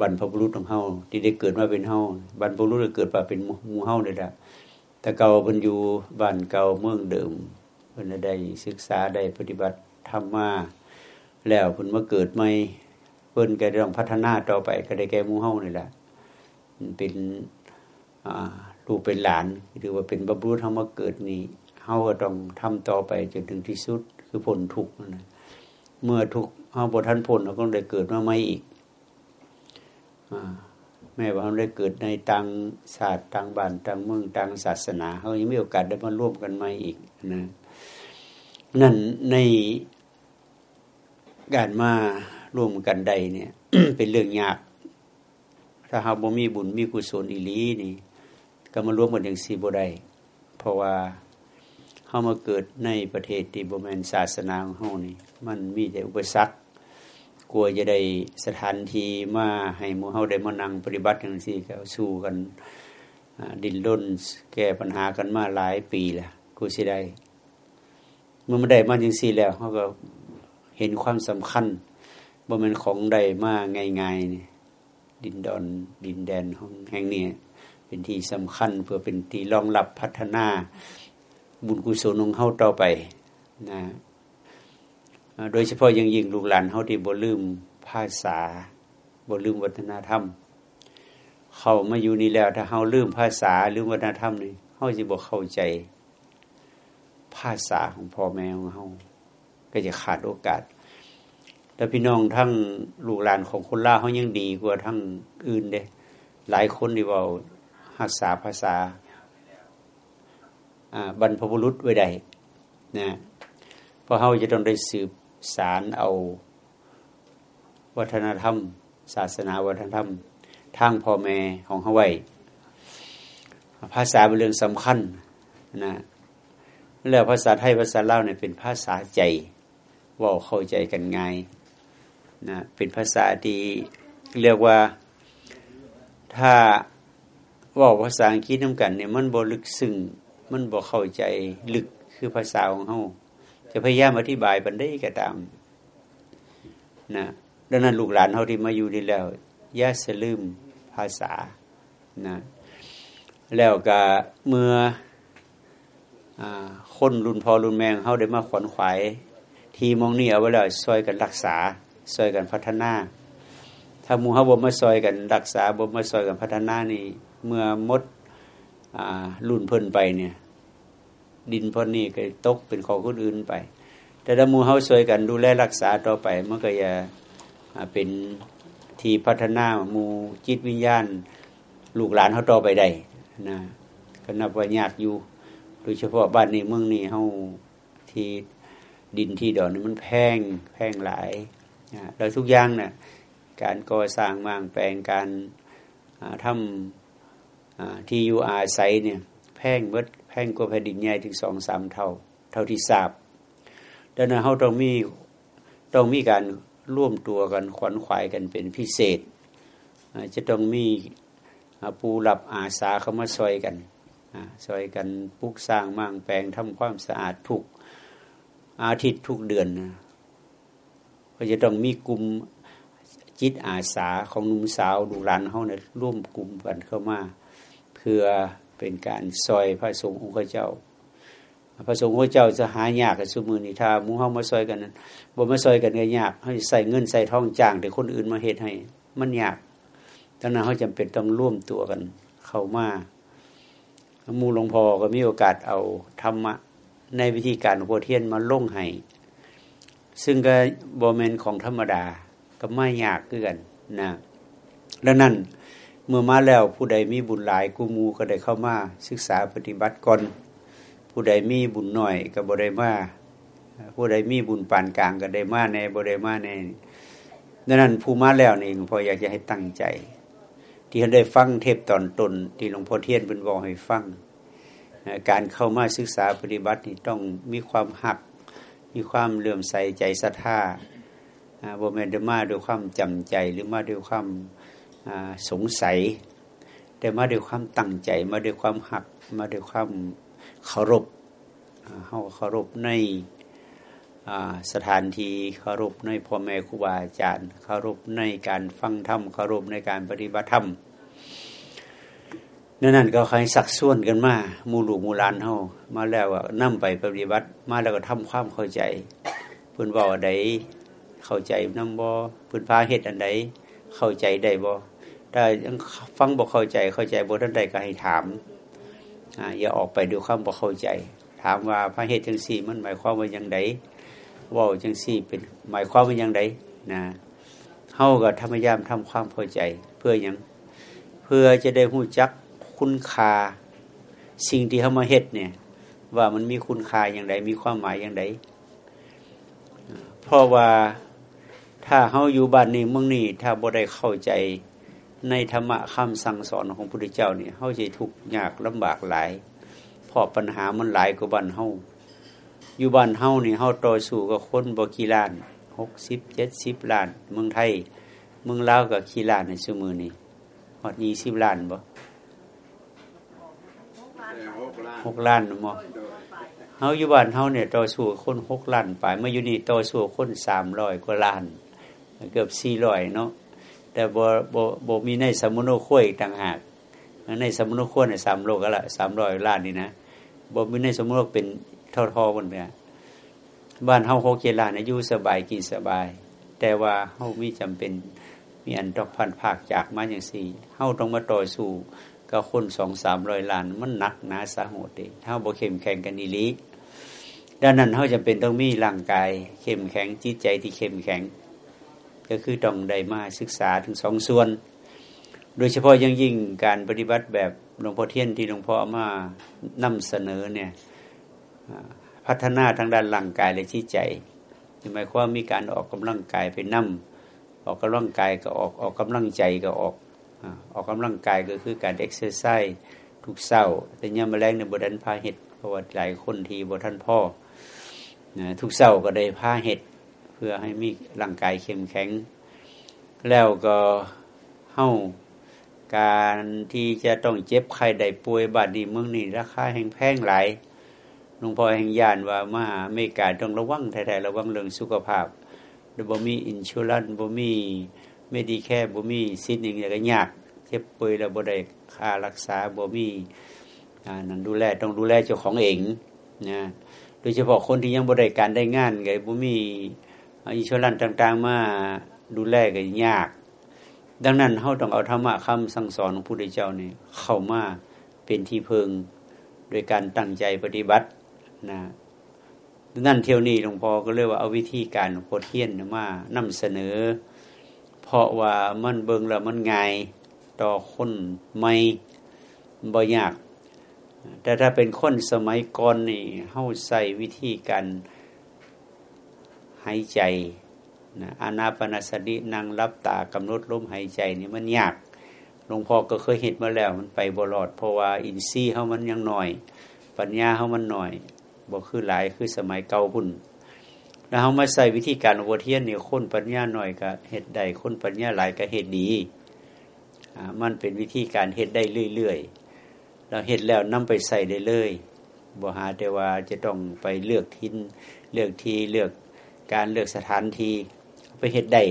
บรรพบุรุษของเฮาที่ได้เกิดมาเป็นเฮาบรรพบุรุษเกิดมาเป็นมูเฮาเลยละแต่เก่าเพิ่นอยู่บ้านเก่าเมืองเดิมเพิ่นได้ศึกษาได้ปฏิบัติธรรมมาแล้วเพิ่นมาเกิดใหม่เพิ่นก็ต้องพัฒนาต่อไปก็ได้แก่มูเฮานี่แหละเป็นลูกเป็นหลานหรือว่าเป็นบรรพบุรุษเฮามาเกิดนี่เฮาก็ต้องทำต่อไปจนถึงที่สุดคือผลทุกข์นะเมื่อทุก เฮาบ่ทันผลเราก็ได้เกิดมาใหม่อีกแม้ว่าเราได้เกิดในต่างศาสตร์ต่างบ้านต่างเมืองต่างศาสนาเขายังมีโอกาสได้มาร่วมกันใหม่อีกนะนั่นในการมาร่วมกันใดเนี่ย เป็นเรื่องยากถ้าเราบ่มีบุญมีกุศลอีลีนี่ ก็มาร่วมกันอย่างสีบ่ได้เพราะว่าเข้ามาเกิดในประเทศที่บ่แม่นศาสนาของเฮานี่ มันมีแต่อุปสรรค ลัวจะได้สถานที่มาให้มู่เฮาได้มานั่งปฏิบัติจังซี่ก็สู้กันดิ้นรนแก้ปัญหากันมาหลายปีแล้วกูสิได้เมื่อมาได้มาจังซี่แล้วเขาก็เห็นความสำคัญบ่แม่นของใดมาง่ายๆนี่ดินดอนดินแดนของแห่งนี้เป็นที่สำคัญเพื่อเป็นที่รองรับพัฒนาบุญกุศลของเฮาต่อไปนะ โดยเฉพาะยังยิ่งลูกหลานเฮาที่บ่ลืมภาษาบ่ลืมวัฒนธรรม เขามาอยู่นี่แล้วถ้าเฮาลืมภาษาลืมวัฒนธรรมนี่เฮาสิบ่เข้าใจ ภาษาของพ่อแม่ของเฮาก็จะขาดโอกาสแต่พี่น้องทั้งลูกหลานของคนลาเขายังดีกว่าทั้งอื่นเด้หลายคนที่ว่ารักษาภาษาบรรพบุรุษไว้ได้นะเพราะเขาจะต้องได้สืบ สารเอา วัฒนธรรม ศาสนาวัฒนธรรม ทางพ่อแม่ของเขาไว้ภาษาเป็นเรื่องสำคัญนะแล้วภาษาไทยภาษาลาวเนี่ยเป็นภาษาใจว่าเข้าใจกันง่ายนะเป็นภาษาที่เรียกว่าถ้าว่าภาษาอังกฤษน้ำกันเนี่ยมันบลึกซึ้งมันบอกเข้าใจลึกคือภาษาของเขา จะพยายามอธิบายบันได้ก็ตามนะดังนั้นลูกหลานเขาที่มาอยู่นี่แล้วย่าสลืมภาษานะแล้วก็เมื่ออคนรุ่นพอรุ่นแมงเขาได้มาขวนขวายทีมองนี่เอาไว้แล้วซอยกันรักษาซอยกันพัฒนา ถ้ามูเขาบ่มาซอยกันรักษาบ่มาซอยกันพัฒนานี่ เมื่อมดรุ่นเพิ่นไปเนี่ย ดินพอนี่ก็ตกเป็นของคนอื่นไป แต่ถ้ามูเฮาซวยกันดูแลรักษาต่อไปมันก็จะเป็นที่พัฒนามูจิตวิญญาณ ลูกหลานเขาต่อไปได้นะก็นับว่ายากอยู่โดยเฉพาะบ้านนี้เมืองนี้เฮาที่ดินที่ดอนนี่มันแพงแพงหลายนะแล้วทุกอย่างนะ่ะการก่อสร้างมางแปลงการทำที่อยู่อาศัยเนี่ยแพงเบิด แพงกว่าแผ่นดินใหญ่ถึงสองสามเท่า เท่าที่ทราบดังนั้นเขาต้องมีต้องมีการร่วมตัวกันขวัญขวายกันเป็นพิเศษ จะต้องมีปูหลับอาสาเข้ามาซอยกันซอยกันปลุกสร้างมั่งแปลงทำความสะอาดทุกอาทิตย์ทุกเดือนก็จะต้องมีกลุ่มจิตอาสาของหนุ่มสาวดูรันเขาเนี่ยร่วมกลุ่มกันเข้ามาเพื่อ เป็นการซอยพระสงฆ์องค์เจ้า พระสงฆ์องค์เจ้าจะหายากกับสมือนิทามูเฮามาซอยกันนั้นบ่มาซอยกันเนี่ยยากให้ใส่เงินใส่ทองจ้างแต่คนอื่นมาเหตุให้ มันยากดังนั้นเขาจำเป็นต้องร่วมตัวกัน เข้ามามูหลวงพ่อก็มีโอกาสเอาธรรมะในวิธีการโพเทียนมาล่งให้ซึ่งก็บอมเมนของธรรมดาก็ไม่ยากเกินนะดังนั้น เมื่อมาแล้วผู้ใดมีบุญหลายกูมูก็ได้เข้ามาศึกษาปฏิบัติก่อนผู้ใดมีบุญหน่อยก็บ่ได้มาผู้ใดมีบุญปานกลางก็ได้มาในบ่ได้มาในดังนั้นผู้มาแล้วนี่หลวงพ่ออยากจะให้ตั้งใจ ที่เขาได้ฟังเทปตอนตนที่หลวงพ่อเทียนเป็นบอกให้ฟังการเข้ามาศึกษาปฏิบัตินี่ต้องมีความหัก มีความเลื่อมใสใจศรัทธาบ่แม่นมาด้วยความจำใจหรือมาด้วยความ สงสัย แต่มาด้วยความตั้งใจ มาด้วยความหัก มาด้วยความเคารพเขาเคารพในสถานที่เคารพในพ่อแม่ครูบาอาจารย์เคารพในการฟังธรรมเคารพในการปฏิบัติธรรมนั่นนั่นก็ใครสักส่วนกันมามูลูมูลานเฮามาแล้วก็นำไปปฏิบัติ มาแล้วก็ทำความเข้าใจเพิ่นบอกอันใดเข้าใจนำบ่เพิ่นพาเฮ็ดอันใดเข้าใจได้บ่ ถ้ายังฟังบ่เข้าใจเข้าใจบ่ทันใดก็ให้ถามอ่าอย่าออกไปด้วยความบ่เข้าใจ ถามว่าพระเฮ็ดจังซี่มันหมายความว่าจังไดว่าจังซี่เป็นหมายความว่าจังไดนะเฮาก็พยายามทำความเข้าใจ เพื่อหยังเพื่อจะได้รู้จักคุณค่าสิ่งที่เขามาเฮ็ดเนี่ย ว่ามันมีคุณค่าอย่างไรมีความหมายอย่างไรเพราะว่าถ้าเขาอยู่บ้านนี้เมืองนี้ถ้าบ่ได้เข้าใจ ในธรรมะคำสั่งสอนของพระพุทธเจ้าเนี่ยเขาจะทุกข์ยากลำบากหลายเพราะปัญหามันหลายกว่าบ้านเฮาอยู่บ้านเฮานี่เฮาต่อสู้กับคนบ่กี่ล้านหกสิบเจ็ดสิบล้าน เมืองไทย เมืองลาวกับกี่ล้านในสมือนี่ฮอดยี่สิบล้านบ่หกล้านมอเฮาอยู่บ้านเฮาเนี่ยต่อสู้คนหกล้านไปเมื่ออยู่นี่ต่อสู้คนสามร้อยกว่าล้าน เกือบสี่ร้อยเนาะ แต่บ่บ่บ่มีในสมุนโคุยต่างหากในสมุนโคุยเนี่ยสามโลกละสามร้อยล้านนี่นะบ่มีในสมุนโลกเป็นทอทอหมดเนี่ยบ้านเฮาหกเจล้านอยู่สบายกินสบาย แต่ว่าเฮามีจำเป็นมีอันต้องพันภาคจากมาอย่างสี่เฮาต้องมาต่อสู้ก็คนสองสามร้อยล้าน มันหนักหนาสาหัสเองถ้าบ่เข้มแข็งกันอีลีดังนั้นเขาจะเป็นต้องมีร่างกายเข้มแข็งจิตใจที่เข้มแข็ง ก็คือต้องได้มาศึกษาถึงสองส่วน โดยเฉพาะยังยิ่งการปฏิบัติแบบหลวงพ่อเทียนที่หลวงพ่อมานำเสนอเนี่ยพัฒนาทางด้านร่างกายและจิตใจหมายความมีการออกกำลังกายไปนำออกกำลังกายก็ออกออกกำลังใจก็ออกออกกำลังกายก็คือการเอ็กซ์ไซส์ทุกเศร้า แต่ยามแมลงในบดันพาเห็ดเพราะว่าหลายคนทีบทันพ่อทุกเศร้าก็ได้พาเห็ด เพื่อให้มีร่างกายเข้มแข็ง แล้วก็เฮ้าการที่จะต้องเจ็บใครได้ป่วยบาดดีเมืองนี่ราคาแห่งแพงหลายหลวงพ่อแห่งยานว่ามาเมริกาต้องระวังแท้ๆระวังเรื่องสุขภาพบ่มีอินชูรันบ่มีไม่ดีแค่บ่มีสิทธิ์อย่างก็ยากเจ็บป่วยแล้วบ่ได้ค่ารักษาบ่มีอ่านั่นดูแลต้องดูแลเจ้าของเองนะโดยเฉพาะคนที่ยังบ่ได้การได้งานก็บ่มี อิชรันต่าง ๆ มาดูแลก็ยาก ดังนั้นเฮาต้องเอาธรรมะคำสั่งสอนของพระพุทธเจ้านี่เข้ามาเป็นที่พึงโดยการตั้งใจปฏิบัตินะนั่นเที่ยวนี้หลวงพ่อก็เรียกว่าเอาวิธีการโพเทียนมานำเสนอ เพราะว่ามันเบิงแล้วมันง่ายต่อคนไม่บ่ยาก แต่ถ้าเป็นคนสมัยก่อนนี่เฮาใส่วิธีการ หายใจนะอานาปนาสตินั่งรับตากำหนดลมหายใจนี่มันยากหลวงพ่อก็เคยเห็นมาแล้วมันไปบลอด เพราะว่าอินทรีย์เขามันยังหน่อย ปัญญาเขามันหน่อยบอกคือหลายคือสมัยเก่าพุ่นแล้วเขามาใส่วิธีการโวเทียนเนี่ยคนปัญญาหน่อยก็เหตุใดคนปัญญาหลายก็เหตุดีอ่ามันเป็นวิธีการเหตุได้เรื่อยๆเราเหตุแล้วนำไปใส่ได้เลยบ่หาแต่ว่าจะต้องไปเลือกทินเลือกทีเลือก การเลือกสถานที่ไปเหตุได้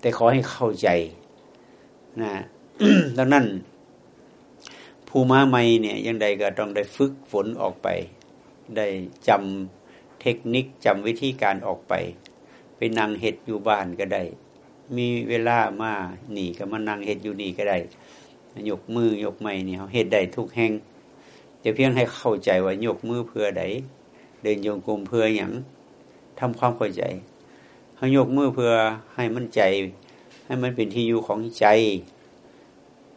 แต่ขอให้เข้าใจนะดังนั้นภูมาใหม่เนี่ยยังใดก็ต้องได้ฝึกฝนออกไป ได้จำเทคนิคจำวิธีการออกไป ไปนั่งเห็ดอยู่บ้านก็ได้ มีเวลามาหนีก็มานั่งเห็ดอยู่นี่ก็ได้ยกมือยกไม้เนี่ยเห็ดได้ทุกแห่งจะเพียงให้เข้าใจว่ายกมือเพื่อใดเดินโยงกลมเพื่ออย่าง ทำความเข้าใจเขายกมือเพื่อให้มันใจ ให้มันเป็นที่อยู่ของใจ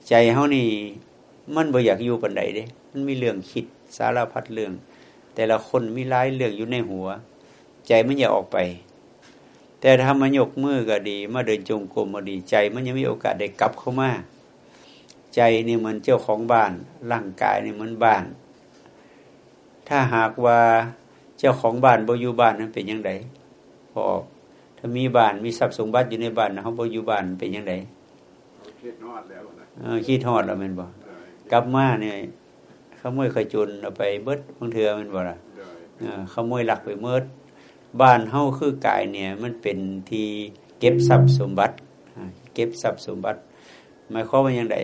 ใจเขานี่ มันบ่อยากอยู่ปันใดเด้ มันมีเรื่องคิดสารพัดเรื่อง แต่ละคนมีหลายเรื่องอยู่ในหัว ใจมันอย่าออกไป แต่ถ้ามายกมือก็ดี มาเดินจงกรมมาดีใจ มันยังมีโอกาสได้กลับเข้ามาใจนี่เหมือนเจ้าของบ้าน ร่างกายนี่เหมือนบ้าน ถ้าหากว่า เจ้าของบ้านบ่อยู่บ้านนั้นเป็นยังไงพอถ้ามีบ้านมีทรัพย์สมบัติอยู่ในบ้านเขาบ่อยู่บ้านเป็นยังไงคิดฮอดแล้วนะคิดฮอดแล้วมันบอกกลับมาเนี่ยขโมยขจรเอาไปเบิดบางเถื่อมันบ่ล่ะขโมยหลักไปเมิดบ้านเฮาคือกายเนี่ย มันเป็นที่เก็บทรัพย์สมบัติเก็บทรัพย์สมบัติหมายความว่าอย่างไร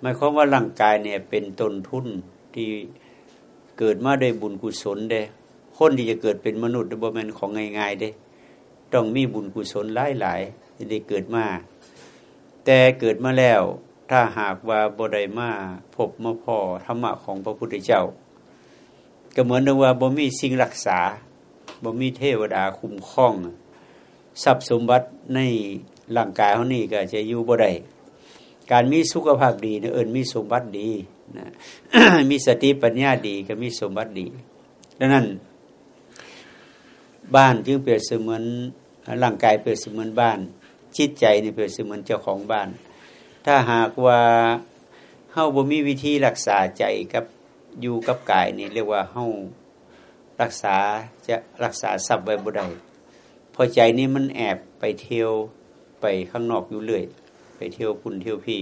หมายความว่าร่างกายเนี่ยเป็นต้นทุนที่เกิดมาด้วยบุญกุศลเด้ คนที่จะเกิดเป็นมนุษย์บ่แม่นของง่ายๆเด้ ต้องมีบุญกุศลหลายๆที่ได้เกิดมา แต่เกิดมาแล้ว ถ้าหากว่าบ่ได้มาพบมาพ่อธรรมะของพระพุทธเจ้า ก็เหมือนกับว่าบ่มีสิ่งรักษาบ่มีเทวดาคุ้มครองทรัพย์สมบัติในร่างกายเขานี่ก็จะอยู่บ่ได้การมีสุขภาพดีเนี่ยเอิญมีสมบัติดีนะมีสติปัญญาดีก็มีสมบัติดีดังนั้น บ้านจึงเปรียบเสมือนร่างกายเปรียบเสมือนบ้าน จิตใจนี่เปรียบเสมือนเจ้าของบ้าน ถ้าหากว่าเฮาบ่มีวิธีรักษาใจกับอยู่กับกายนี่เรียกว่าเฮารักษาจะรักษาทรัพย์ไว้บ่ได้พอใจนี่มันแอบไปเที่ยวไปข้างนอกอยู่เรื่อยไปเที่ยวพุ่นเที่ยวพี่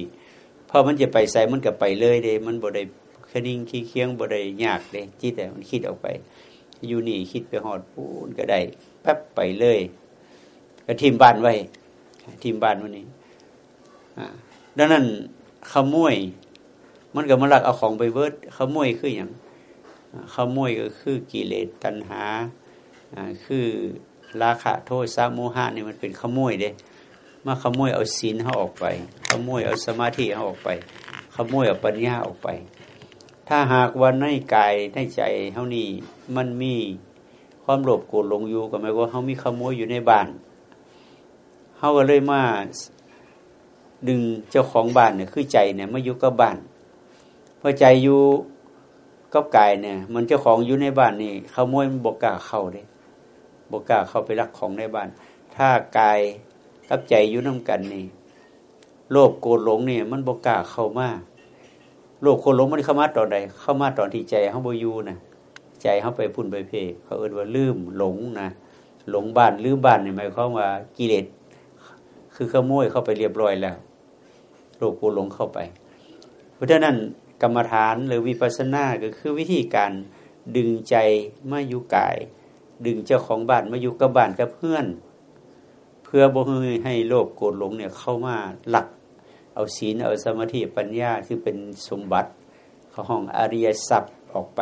พอมันจะไปใส่มันก็ไปเลยเด้มันบ่ได้คนิ่งขี้เคียงบ่ได้ยากเด้จิตแต่มันคิดออกไป อยู่นี่คิดไปหอดปูนก็ได้แป๊บไปเลยก็ทิมบ้านไว้ทิมบ้านวันนี้ดังนั้นขโมย มันก็มาลักเอาของไปเบิร์ดขโมยคืออย่างขโมยก็คือกิเลสตัณหาคือราคะโทษสาโมหะนี่มันเป็นขโมยเด้มาขโมยเอาศีลเขาออกไป ขโมยเอาสมาธิเขาออกไป ขโมยเอาปัญญาออกไป ถ้าหากว่าในกายในใจเท่านี้มันมีความโลภโกรธหลงอยู่ก็หมายว่าเขามีขโมยอยู่ในบ้านเขาก็เลยมาดึงเจ้าของบ้านเนี่ยคือใจเนี่ยมาอยู่กับบ้านพอใจอยู่กับกายเนี่ย มันเจ้าของอยู่ในบ้านนี่ขโมยมันบกกาเข้าเลยบกกาเข้าไปรักของในบ้าน ถ้ากายกับใจอยู่น้ากันนี่โลภโกรธหลงเนี่ย มันบกกาเข้ามา โลภโกรธหลงมันเข้ามาตอนใดเข้ามาตอนที่ใจเขาบอยู่นะใจเขาไปพุ่นไปเพเขาเอิ้นว่าลืมหลงนะหลงบ้านลืมบ้านนี่หมายความว่ากิเลสคือขโมยเข้าไปเรียบร้อยแล้วโลภโกรธหลงเข้าไป เพราะฉะนั้นกรรมฐานหรือวิปัสสนาก็คือวิธีการดึงใจมาอยู่กาย ดึงเจ้าของบ้านมาอยู่กับบ้านกับเพื่อน เพื่อบ่ให้โลภโกรธหลงเนี่ยเข้ามาหลัก เอาศีลเอาสมาธิปัญญาซึ่เป็นสมบัติเขาห้องอริยทรัพย์ออกไป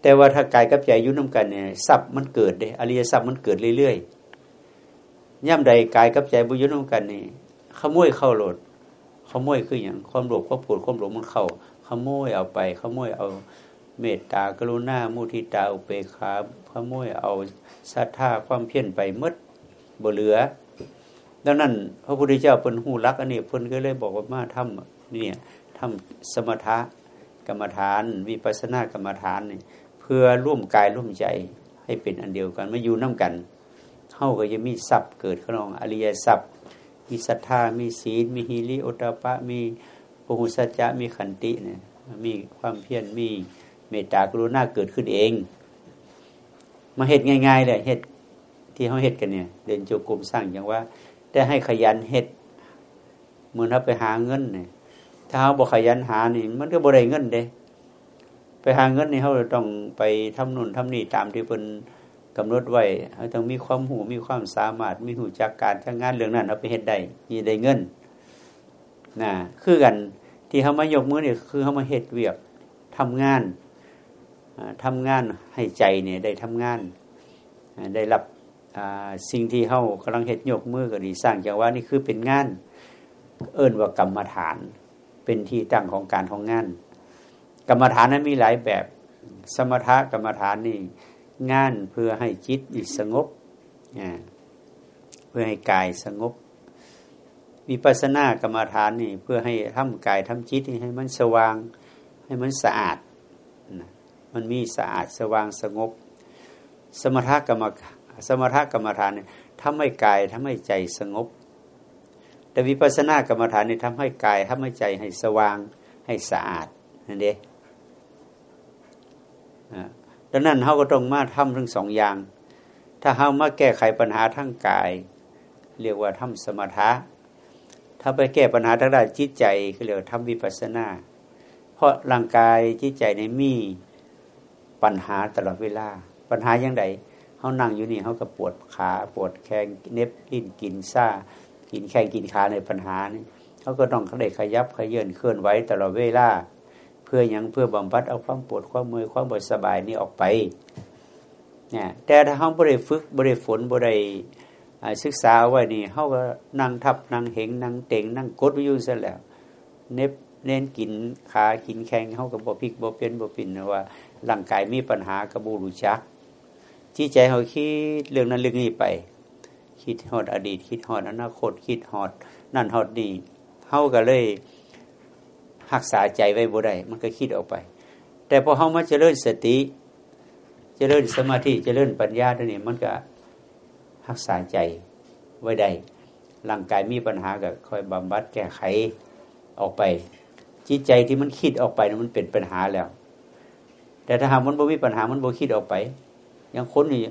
แต่ว่าถ้ากายกับใจยุ่น้ากันเนี่ยทรัพย์มันเกิดเด้อริยทรัพย์มันเกิดเรื่อยๆย่ำใดกายกับใจบุญยุ่น้ากันนี่ขโมยเข้าโหลดขโมยคืออย่างความโลภความโกรธความหลงมันเข้าขโมยเอาไปขโมยเอาเมตตากรุณามุทิตาอุเบกขาขโมยเอาศรัทธาความเพียรไปมดบ่เหลือ ดังนั้น พระพุทธเจ้าเป็นหูรักอันนี้เพิ่นก็เลยบอกว่ามาทำเนี่ยทำสมถะกรรมฐานวิปัสนากรรมฐานนี่เพื่อร่วมกายร่วมใจให้เป็นอันเดียวกันมาอยู่น้ากันเท่าก็จะมีทรัพย์เกิดขึ้นองอริยทรัพย์ มีศรัทธามีศีล มีฮิริโอตปะ มีโอหุสัจจะมีขันติเนี่ยมีความเพียรมีเมตตากรุณาเกิดขึ้นเอง มาเหตุง่ายๆเลยเหตุที่เขาเฮ็ดกันเนี่ย เดินโจกรมสร้างอย่างว่า ได้ให้ขยันเฮ็ดเหมือนเขาไปหาเงินเนี่ยถ้าเขาบอกขยันหานี่มันก็บ่ได้เงินเด้ ไปหาเงินนี่เขาต้องไปทำนุ่นทำนี่ตามที่เป็นกำหนดไว้เขาต้องมีความหูมีความสามารถ มีหูจักการทั้งงานเรื่องนั้นเอาไปเฮ็ดได้ยีได้เงินนะคือกันที่เขามายกมือเนี่ยคือเขามาเฮ็ดเวียกทำงานทำงานให้ใจเนี่ยได้ทำงาน ได้รับ สิ่งที่เขากำลังเห็ดยกมือก็ดีสร้างจังว่านี่คือเป็นงาน เอิ้นว่ากรรมฐาน เป็นที่ตั้งของการของงาน กรรมฐานนั้นมีหลายแบบ สมถะกรรมฐานนี่งานเพื่อให้จิตสงบเพื่อให้กายสงบวิปัสสนากรรมฐานนี่เพื่อให้ทำกายทำจิตให้มันสว่าง ให้มันสะอาด มันมีสะอาดสว่างสงบ สมถะกรรม สมถกรรมฐานเนี่ยทำให้กายทำให้ใจสงบ แต่วิปัสสนากรรมฐานเนี่ยทำให้กายทำให้ใจให้สว่างให้สะอาดนั่นเองดังนั้นเขาก็ต้องมาทำทั้งสองอย่าง ถ้าเขามาแก้ไขปัญหาทั้งกาย เรียกว่าทำสมถะ ถ้าไปแก้ปัญหาทางด้านจิตใจก็เรียกว่าทำวิปัสสนา เพราะร่างกายจิตใจในมีปัญหาตลอดเวลา ปัญหาอย่างไร เขานั่งอยู่นี่เขาก็ปวดขาปวดแข้งเน็บลิ้นกินซ่า กินแข้งกินขาในปัญหานี่เขาก็ต้องเขาได้ขยับขยื่นเคลื่อนไหวตลอดเวลาเพื่อยังเพื่อบำบัดเอาความปวดความเมื่อยความบ่สบายนี่ออกไปเนี่ยแต่ถ้าเขาบริฝึกบริฝนบริศึกษาไว้นี่เขาก็นั่งทับนั่งเหงนั่งเต่งนั่งกดวิวซะแล้ว เน็บเน้นกินขากินแข้งเขาก็บ่พิกบ่เป็นบ่ปินว่าร่างกายมีปัญหากระบูรู้จัก ที่ใจเขาคิดเรื่องนั้นเรื่องนี้ไป คิดฮอดอดีต คิดฮอดอนาคต คิดฮอดนั่นฮอดนี่เขาก็เลยรักษาใจไว้บ่ได้มันก็คิดออกไป แต่พอเขามาเจริญสติ เจริญสมาธิเจริญปัญญาตัวนี้มันก็รักษาใจไว้ได้ร่างกายมีปัญหาก็คอยบำบัดแก้ไขออกไป จิตใจที่มันคิดออกไปมันเป็นปัญหาแล้ว แต่ถ้าหากมันบ่มีปัญหามันบ่คิดออกไป อย่างคนนี่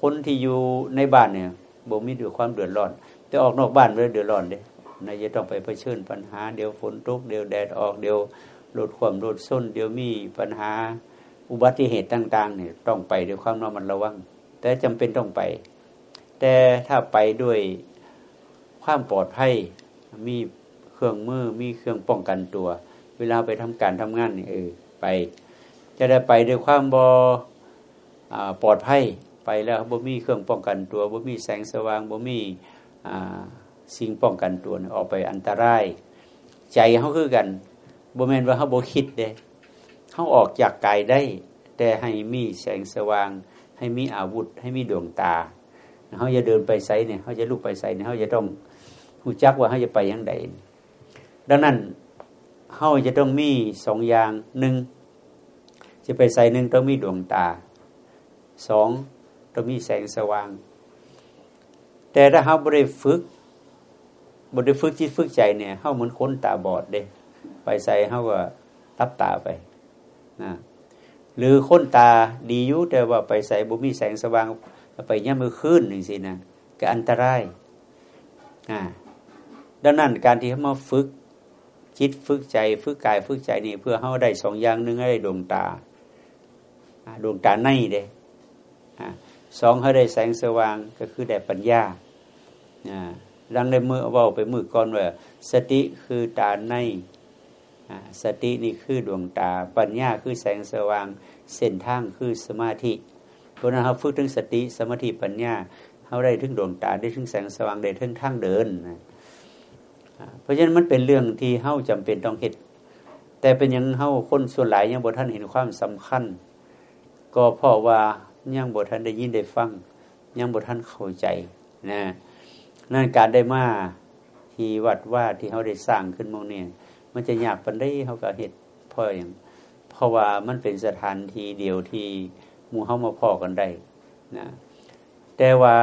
คนที่อยู่ในบ้านเนี่ยบ่มีด้วยความเดือดร้อน แต่ออกนอกบ้านเลยเดือดร้อนเด้นายจะต้องไปเผชิญปัญหาเดี๋ยวฝนตกเดี๋ยวแดดออกเดี๋ยวลดความลดส้น เดี๋ยวมีปัญหาอุบัติเหตุต่าง ๆ เนี่ยต้องไปด้วยความระมัดระวัง แต่จำเป็นต้องไป แต่ถ้าไปด้วยความปลอดภัยมีเครื่องมือมีเครื่องป้องกันตัว เวลาไปทำการทำงานนี่เออไป จะได้ไปด้วยความบอ ปลอดภัยไปแล้วบ่มีเครื่องป้องกันตัวบ่มีแสงสว่างบ่มีสิ่งป้องกันตัวออกไปอันตราย ใจเขาคือกันบ่แม่นว่าเขาบ่คิดเด้เขาออกจากกายได้ แต่ให้มีแสงสว่าง ให้มีอาวุธ ให้มีดวงตาเขาจะเดินไปไสเนี่ยเขาจะลุกไปไสเนี่ยเขาจะต้องหูจักว่าเขาจะไปยังไงดังนั้นเขาจะต้องมีสองอย่างหนึ่งจะไปใส่หนึ่งต้องมีดวงตา สองต้องมีแสงสว่าง แต่ถ้าเขาบริฝึกบริฝึกจิตฝึกใจเนี่ยเขาเหมือนคนตาบอดเด้ไปใส่เขาก็รับตาไปนะหรือคนตาดีอยู่แต่ว่าไปใส่บุมีแสงสว่างไปย่ามือขึ้นหนึ่งสินะก็อันตรายอ่าดังนั้นการที่เขามาฝึกจิตฝึกใจฝึกกายฝึกใจนี่เพื่อเขาได้สองอย่างหนึ่งให้ได้ดวงตาดวงตาในเด้ สองให้ได้แสงสว่างก็คือได้ปัญญาดังในมือว่าไปมือก่อนว่าสติคือตาในสตินี่คือดวงตา ปัญญาคือแสงสว่าง เส้นทางคือสมาธิเพราะนั้นเขาฝึกถึงสติสมาธิปัญญาเขาได้ถึงดวงตาได้ถึงแสงสว่างได้ถึงทางเดินเพราะฉะนั้นมันเป็นเรื่องที่เฮาจำเป็นต้องเห็ดแต่เป็นยังเฮาคนส่วนหลายยังบท่านเห็นความสำคัญ ก็เพราะว่า ยังบ่ท่านได้ยินได้ฟังยังบ่ท่านเข้าใจนะนั่นการได้มาที่วัดว่าที่เขาได้สร้างขึ้นมองเนี่ยมันจะยากปันได้เขาก็เห็ดเพราะอย่างเพราะว่ามันเป็นสถานที่เดียวที่มูเฮามาพ่อกันได้นะแต่ว่า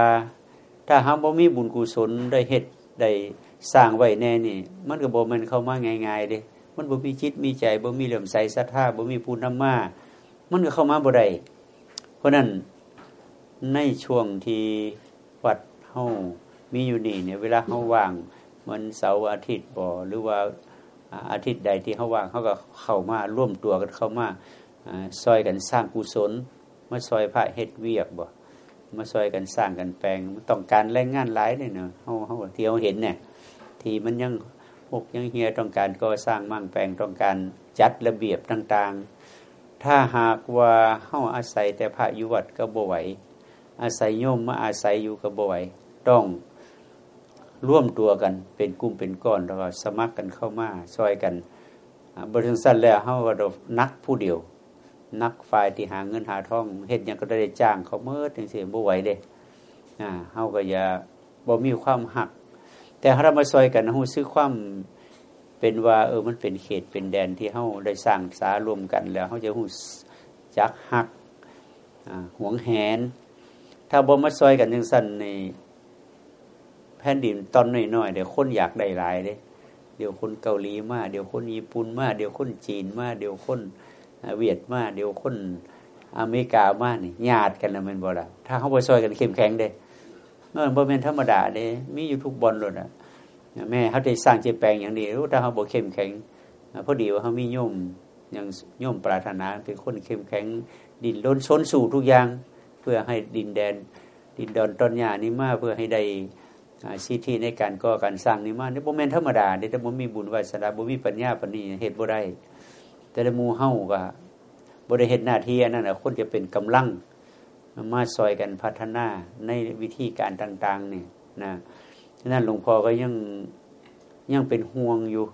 ถ้าเฮาบ่มีบุญกุศลได้เฮ็ดได้สร้างไว้แน่นี่ มันก็บ่มันเข้ามาง่ายๆเด้มันบ่มีจิตมีใจบ่มีเหลื่อมใสศรัทธาบ่มีผู้นำมามันก็เข้ามาบ่ได้ เพราะนั้นในช่วงที่วัดเฮามีอยู่นี่เนี่ยเวลาเฮาว่างมันเสาร์อาทิตย์บ่หรือว่าอาทิตย์ใดที่เขาว่างเขาก็เข้ามาร่วมตัวกันเข้ามาซอยกันสร้างกุศลมาซอยพระเฮ็ดเวียกบ่มาซอยกันสร้างกันแปลงต้องการแรงงานหลายเนี่ยเนาะเฮาเฮาที่เฮาเห็นเนี่ยที่มันยังพวกยังเฮียต้องการก็สร้างมั่งแปลงต้องการจัดระเบียบต่าง ๆ ถ้าหากว่าเฮาอาศัยแต่พระยุวัดก็บ่ไหวอาศัยโยมมาอาศัยอยู่ก็บ่ไหวต้องร่วมตัวกันเป็นกลุ่มเป็นก้อนแล้วก็สมัครกันเข้ามาซอยกันบริษัทแล้วเฮาก็นักผู้เดียว นักฝ่ายที่หาเงินหาทองเฮ็ดยังก็ได้จ้างเขาเมื่อถึงเสียบ่ไหวเด้อ่าเฮาก็อย่าบ่มีความหัก แต่ถ้าเรามาซอยกันหูซื้อความ เป็นว่าเออมันเป็นเขตเป็นแดนที่เขาได้สร้างสารวมกันแล้วเขาจะหูจักหักห่วงแหน ถ้าบ่มาซอยกันยังสั้นในแผ่นดินตอนน้อยๆเดี๋ยวคนอยากได้หลายเลยเดี๋ยวคนเกาหลีมาเดี๋ยวคนญี่ปุ่นมาเดี๋ยวคนจีนมาเดี๋ยวคนเวียดมาเดี๋ยวคนอเมริกามานี่ญาติกันแล้วมันบ่ละถ้าเขาไปซอยกันเข้มแข็งเด้เมื่อบ่เป็นธรรมดาเด้มีอยู่ทุกบอลเลยนะ แม่เขาได้สร้างเจแปลงอย่างดีรู้ถ้าเขาบอกเข้มแข็งพอดีว่าเขามีโยมอย่างโยมปรารถนาเป็นคนเข้มแข็ง ดินล้นชนสู่ทุกอย่าง เพื่อให้ดินแดน ดินดอนต้นหญ้านี้มาเพื่อให้ได้สิทธิในการก่อการสร้างนี่มาเนี่ยบ่แม่นธรรมดาเด้แต่บ่มีบุญวาสนาบ่มีปัญญาปานนี้เฮ็ดบ่ได้ แต่ละมูเฮาก็บ่ได้เฮ็ดหน้าที่นั่นน่ะคนจะเป็นกำลังมาซอยกันพัฒนาในวิธีการต่างๆนี่นะ นั่นหลวงพ่อก็ยังยังเป็นห่วงอยู่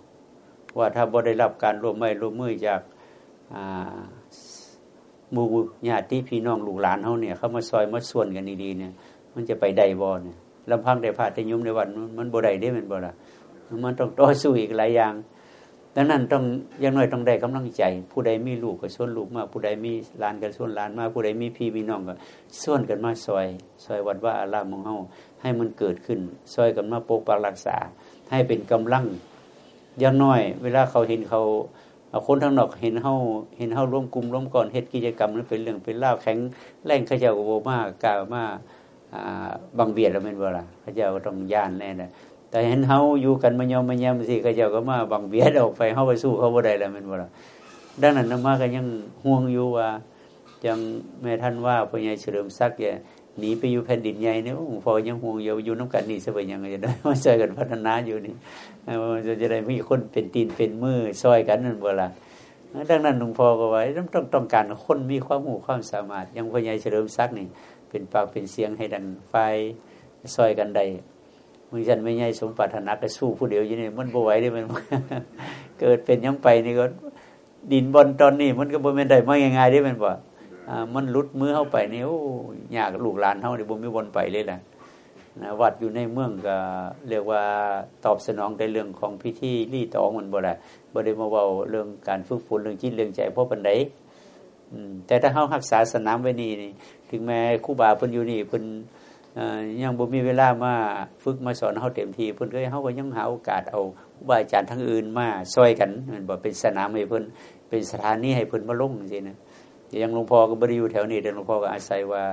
ว่าถ้าบ่ได้รับการร่วมไมือร่วมมือจากหมู่ญาติพี่น้องลูกหลานเฮาเนี่ยเขามาซอยมาส่วนกันดีๆเนี่ย มันจะไปได้บ่เนี่ยลำพังได้พาแต่ยุ่มในวันมันบ่ได้ได้มันบ่ละมันต้องต่อสู้อีกหลายอย่างดังนั้นต้องยังน้อยต้องได้กำลังใจ ผู้ใดมีลูกก็ส่วนลูกมากผู้ใดมีหลานก็ส่วนหลานมากผู้ใดมีพี่มีน้องก็ส่วนกันมาซอยซอยวัดว่าอารามของเฮา ให้มันเกิดขึ้นซอยกันมาปกปักรักษา ให้เป็นกำลังยังน้อย เวลาเขาเห็นเขาคนทั้งนอกเห็นเฮาเห็นเฮาร่วมกลุ่มร่วมก่อนเฮ็ดกิจกรรมนั้นเป็นเรื่องเป็นเล่าแข็งแรงขาเจ้าก็บ่มากกล่าวมาบางเบียดแล้วเป็นเวลาพระเจ้าก็ต้องย่านแน่เลยแต่เห็นเฮาอยู่กันมายอมมายำสิพระเจ้าก็มาบางเบียดออกไปเฮาไปสู้เขาบ่ได้แล้วเป็นเวลาดังนั้นนมาก็ยังห่วงอยู่ว่าจังแม่ท่านว่าพระยเฉลิมศักดิ์เนี่ย หนีไปอยู่แผ่นดินใหญ่เนี่ยพอยังห่วงอยู่อยู่น้ำกันนี่สบายยังจะได้มาช่วยกันพัฒนาอยู่นี่จะจะได้มีคนเป็นตีนเป็นมือซอยกันนั่นเวลาดังนั้นหลวงพ่อก็ไว้ต้องต้องการคนมีความหูความสามารถยังพระยาเฉลิมศักดิ์นี่เป็นปากเป็นเสียงให้ดังไฟซอยกันได้มึงฉันไม่ใช่สมปรารถนาก็สู้ผู้เดียวอยู่นี่มันบ่ไหวได้มันเกิดเป็นยังไปนี่ก็ดินบนตอนนี้มันก็บ่แม่นได้ไมาง่ายๆได้มันบ่ มันลุดมือเข้าไปนี่โอ้ยากลูกหลานเฮานี่บ่มีบนไปเลยแหละนะวัดอยู่ในเมืองก็เรียกว่าตอบสนองในเรื่องของพิธีรีตองมันบ่ได้บ่ได้มาเว้าเรื่องการฝึกฝนเรื่องจิตเรื่องใจเพราะปานใดแต่ถ้าเฮารักษาสนามไว้นี่ถึงแม้ครูบาเพิ่นอยู่นี่เพิ่นยังบ่มีเวลามาฝึกมาสอนเฮาเต็มที่เพิ่นก็เฮาก็ยังหาโอกาสเอาครูบาอาจารย์ทั้งอื่นมาช่วยกันมันบ่เป็นสนามให้เพิ่นเป็นสถานีให้เพิ่นมาลงจังซี่นะ อย่างหลวงพ่อก็บ่ได้อยู่แถวนี้แต่หลวงพ่อก็อาศัยว่า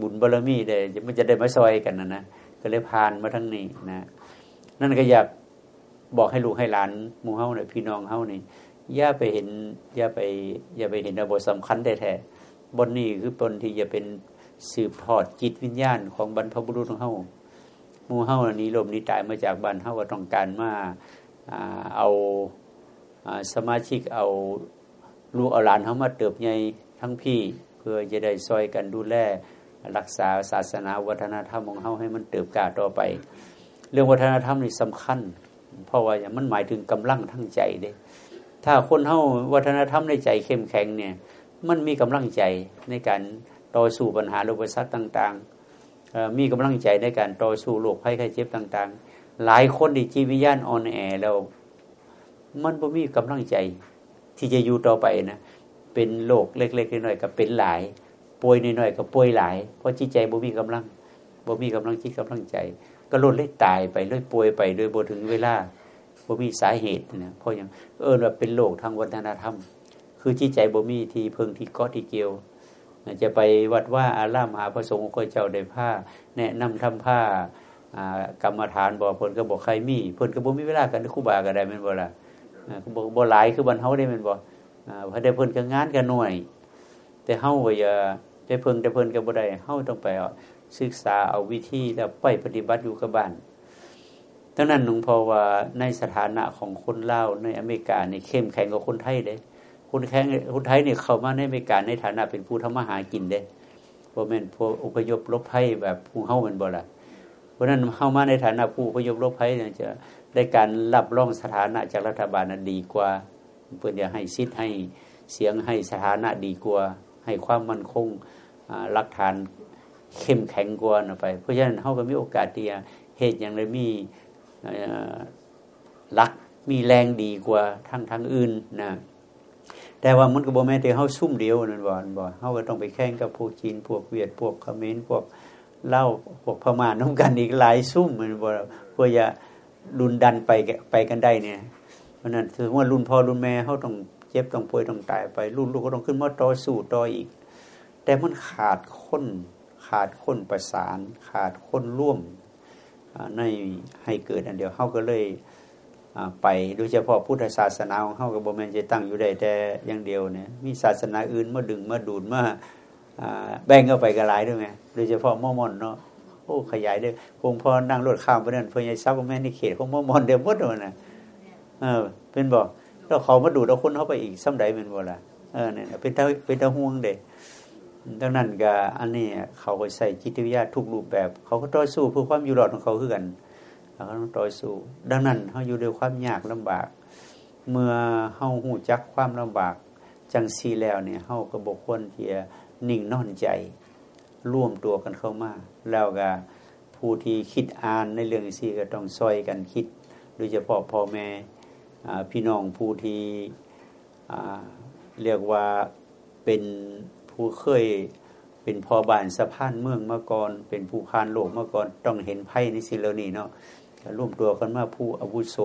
บุญบารมีได้มันจะได้มาซอยกันนะนะก็เลยผ่านมาทั้งนี้นะนั่นก็อยากบอกให้ลูกให้หลานมูเฮาเนี่ยพี่น้องเฮานี่อย่าไปเห็นอย่าไปอย่าไปเห็นบทสำคัญได้แท้บนนี้คือบนที่จะเป็นสืบทอดจิตวิญญาณของบรรพบุรุษของเฮามูเฮานี้ลมนี้ตายมาจากบ้านเฮาก็ต้องการมาเอาสมาชิกเอา ลูกเอาหลานเฮามาเติบใหญ่ทั้งพี่ เพื่อจะได้ซอยกันดูแลรักษาศาสนาวัฒนธรรมของเฮาให้มันเติบกาต่อไป เรื่องวัฒนธรรมนี่สำคัญ เพราะว่ามันหมายถึงกำลังทั้งใจเด้ ถ้าคนเฮาวัฒนธรรมในใจเข้มแข็งเนี่ย มันมีกำลังใจในการต่อสู้ปัญหาโรคสัตว์ต่างๆ มีกำลังใจในการต่อสู้โรคภัยไข้เจ็บต่าง ๆ หลายคนที่จีวิญญาณอ่อนแอแล้ว มันบ่มีกำลังใจ ที่จะอยู่ต่อไปนะเป็นโรคเล็กๆน้อยๆก็เป็นหลายป่วยน้อยๆก็ป่วยหลาย เพราะจิตใจบ่มีกำลังบ่มีกำลังจิตกำลังใจ ก็ลดเลยตายไปเลยป่วยไปโดยบ่ถึงเวลาบ่มีสาเหตุนะเพราะอย่างเออว่าเป็นโรคทางวัฒนธรรม คือจิตใจบ่มีที่เพิงที่ก้อที่เกี่ยวจะไปวัดว่าอารามหาพระสงฆ์ก็เจ้าได้ผ้า แนะนำทำผ้ากรรมฐานบอกเพนก็บอกใครมีเพนก็บ่มีเวลากันครูบาก็ได้เป็นบ่ล่ะ บอกบ่หลายคือบรรเทาได้เป็นบ่พระได้เพิ่นก็งานกันหน่วย แต่เฮาก็อย่าได้เพิ่งได้เพิ่นก็บ่ได้เฮาต้องไปศึกษาเอาวิธีแล้วไปปฏิบัติอยู่กับบ้านดังนั้นหลวงพ่อว่าในสถานะของคนเล่าในอเมริกานี่เข้มแข็งกว่าคนไทยเด้คนแข็งคนไทยเนี่ยเข้ามาในอเมริกาในฐานะเป็นผู้ทำมาหากินเด้เพราะแม่นพวกอพยพลบภัยแบบผู้เฮามันบ่ละเพราะนั้นเข้ามาในฐานะผู้อพยพลบภัยเนี่ยจะ ได้การรับรองสถานะจากรัฐบาลนั้นดีกว่า เพื่อจะให้สิทธิ์ให้เสียงให้สถานะดีกว่า ให้ความมั่นคงหลักฐานเข้มแข็งกว่าไป เพราะฉะนั้นเขาก็มีโอกาสที่จะเหตุอย่างไรมีรักมีแรงดีกว่าทั้งทั้งอื่นนะแต่ว่ามันก็บ่แม่นแต่เฮาซุ่มเดียวนั่นบ่บ่เฮาก็ต้องไปแข่งกับพวกจีนพวกเวียดพวกเขมรพวกเล่าพวกพม่าน้ำกันอีกหลายซุ่มมันบ่เพื่อจะ รุนดันไปไปกันได้เนี่ยเพราะนั้นถือว่ารุ่นพ่อรุ่นแม่เฮาต้องเจ็บต้องป่วยต้องตายไป รุ่นลูกก็ต้องขึ้นมาต่อสู้ต่ออีก แต่มันขาดคนขาดคนประสาน ขาดคนร่วมในให้เกิดอันเดียวเขาก็เลยไปโดยเฉพาะพุทธศาสนาของเขาก็บ่แม่นจะตั้งอยู่ได้แต่อย่างเดียวเนี่ยมีศาสนาอื่นมาดึงมาดูดมาแบ่งเข้าไปกระไรด้วยไหมโดยเฉพาะมอมอนเนาะ โอ้ขยายด้วยคงพอนั่งรถข้ามไปนั่นเพื่อใหญ่ซับแม่ในเขตของมอมอนเดียวหมดเลยนะเออ เป็นบอกแล้วเขามาดูดเอาคนเข้าไปอีกซ้ำใดเป็นบ่ละเออเนี่ยเป็นตาเป็นตาห่วงเด็ดังนั้นก็อันนี้เขาก็ใส่จิตวิทยาทุกรูปแบบ เขาก็ต่อสู้เพื่อความอยู่รอดของเขาคือกันเขาต้องต่อสู้ ดังนั้นเขาอยู่ด้วยความยากลำบาก เมื่อเขาหูจักความลำบากจังซีแล้วเนี่ยเขาก็บกคนที่นิ่งนอนใจ ร่วมตัวกันเข้ามา แล้วก็ผู้ที่คิดอ่านในเรื่องซีก็ต้องซอยกันคิด โดยเฉพาะพ่อแม่พี่น้องผู้ที่เรียกว่าเป็นผู้เคยเป็นพอบานสะพานเมืองมาก่อน เป็นผู้คานโลกมาก่อนต้องเห็นไพ่ในสิ่งเหล่านี้เนาะร่วมตัวกันมาผู้อาวุโส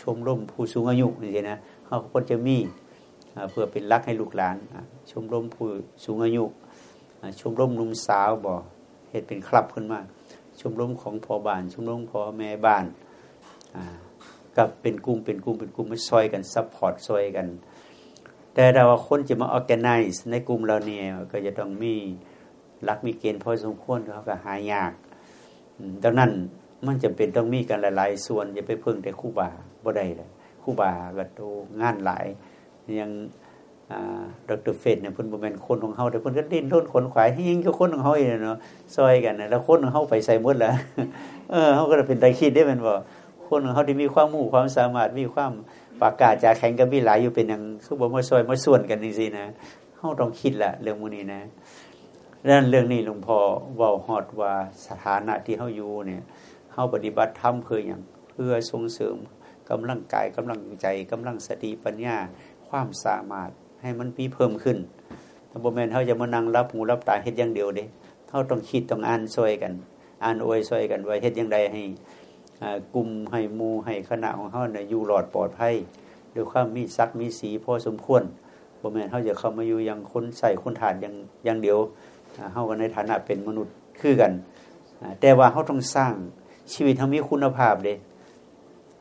ชมร่มผู้สูงอายุนี่นะเขาก็จะมีเพื่อเป็นรักให้ลูกหลาน ชมร่มผู้สูงอายุชมร่มนุ่มสาวบ่เห ตุเป็นคลับขึ้นมา ชมรมของพ่อบ้าน ชมรมพ่อแม่บ้านกับเป็นกลุ่มเป็นกลุ่มเป็นกลุ่มมาซอยกัน support ซอยกัน แต่เราคนจะมา organize ในกลุ่มเราเนี่ยก็จะต้องมีหลักมีเกณฑ์พอสมควรเขาก็หายากดังนั้นมันจะเป็นต้องมีกันหลาย ๆ ส่วนอย่าไปพึ่งแต่ครูบาบ่ได้เลยครูบาก็โตงานหลายยัง ดรเฟดเนี่ยเพิ่นบ่แม่นคนของเฮาแต่เพิ่นก็ดิ้นรนขวนขวายยิ่งก็คนของเฮาอีกเนาะซอยกันแล้วคนของเฮาไปใส่หมดแล้วเออเฮาก็เป็นตาคิดได้แม่นบ่คนของเขาที่มีความมู่ความสามารถมีความปากกาจะแข่งกันมีหลายอยู่เป็นอย่างคือบอกมาซอยมาส่วนกันจริงๆนะเขาต้องคิดละเรื่องมูนี้นะดังนั้นเรื่องนี้หลวงพ่อว่าฮอดว่าสถานะที่เขาอยู่เนี่ยเขาปฏิบัติธรรมเพื่ออย่างเพื่อส่งเสริมกำลังกายกำลังใจกำลังสติปัญญาความสามารถ ให้มันมีเพิ่มขึ้นถ้าบ่แม่นเขาจะมานั่งรับหูรับตาเฮ็ดอย่างเดียวเด้เขาต้องคิดต้องอ่านซอยกัน อ่านโอยซอยกันไว้เฮ็ดอย่างใดให้กลุ่มให้มูให้คณะของเขาเนี่ยอยู่หลอดปลอดภัยด้วยความมีซักมีสีพอสมควรบ่แม่นเขาจะเข้ามาอยู่อยังคนใส่คนฐานอย่างอย่างเดียวเขากันในฐานะเป็นมนุษย์คือกัน แต่ว่าเขาต้องสร้างชีวิตเขามีคุณภาพเด้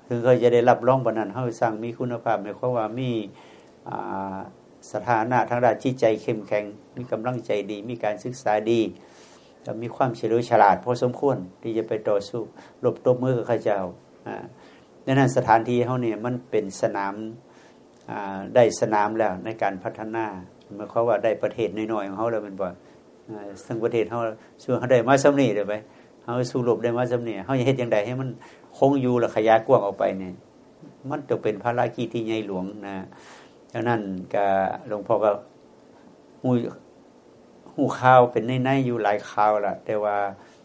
ถึงเขาจะได้รับรองบนนั้นเขาสร้างมีคุณภาพหมายความว่ามี สถานะทางด้านจิตใจเข้มแข็ง มีกำลังใจดี มีการศึกษาดีจะมีความเฉลียวฉลาดพอสมควร ที่จะไปต่อสู้หลบตบมือกับข้าเจ้าดังนั้นสถานที่เขาเนี่ยมันเป็นสนามได้สนามแล้วในการพัฒนาหมายความว่าได้ประเทศน้อยๆของเขาแล้วเป็นบ่ทั้งประเทศเขาช่วยเขาได้มาสำนีเลยไปเขาสู้รบได้มาสำนีเขาจะเห็นอย่างไรให้มันคงอยู่และขยายกว้างออกไปเนี่ยมันจะเป็นภารกิจที่ใหญ่หลวงนะ ดังนั้นก็หลวงพ่อก็หูหูข่าวเป็นในในอยู่หลายข่าวละแต่ว่า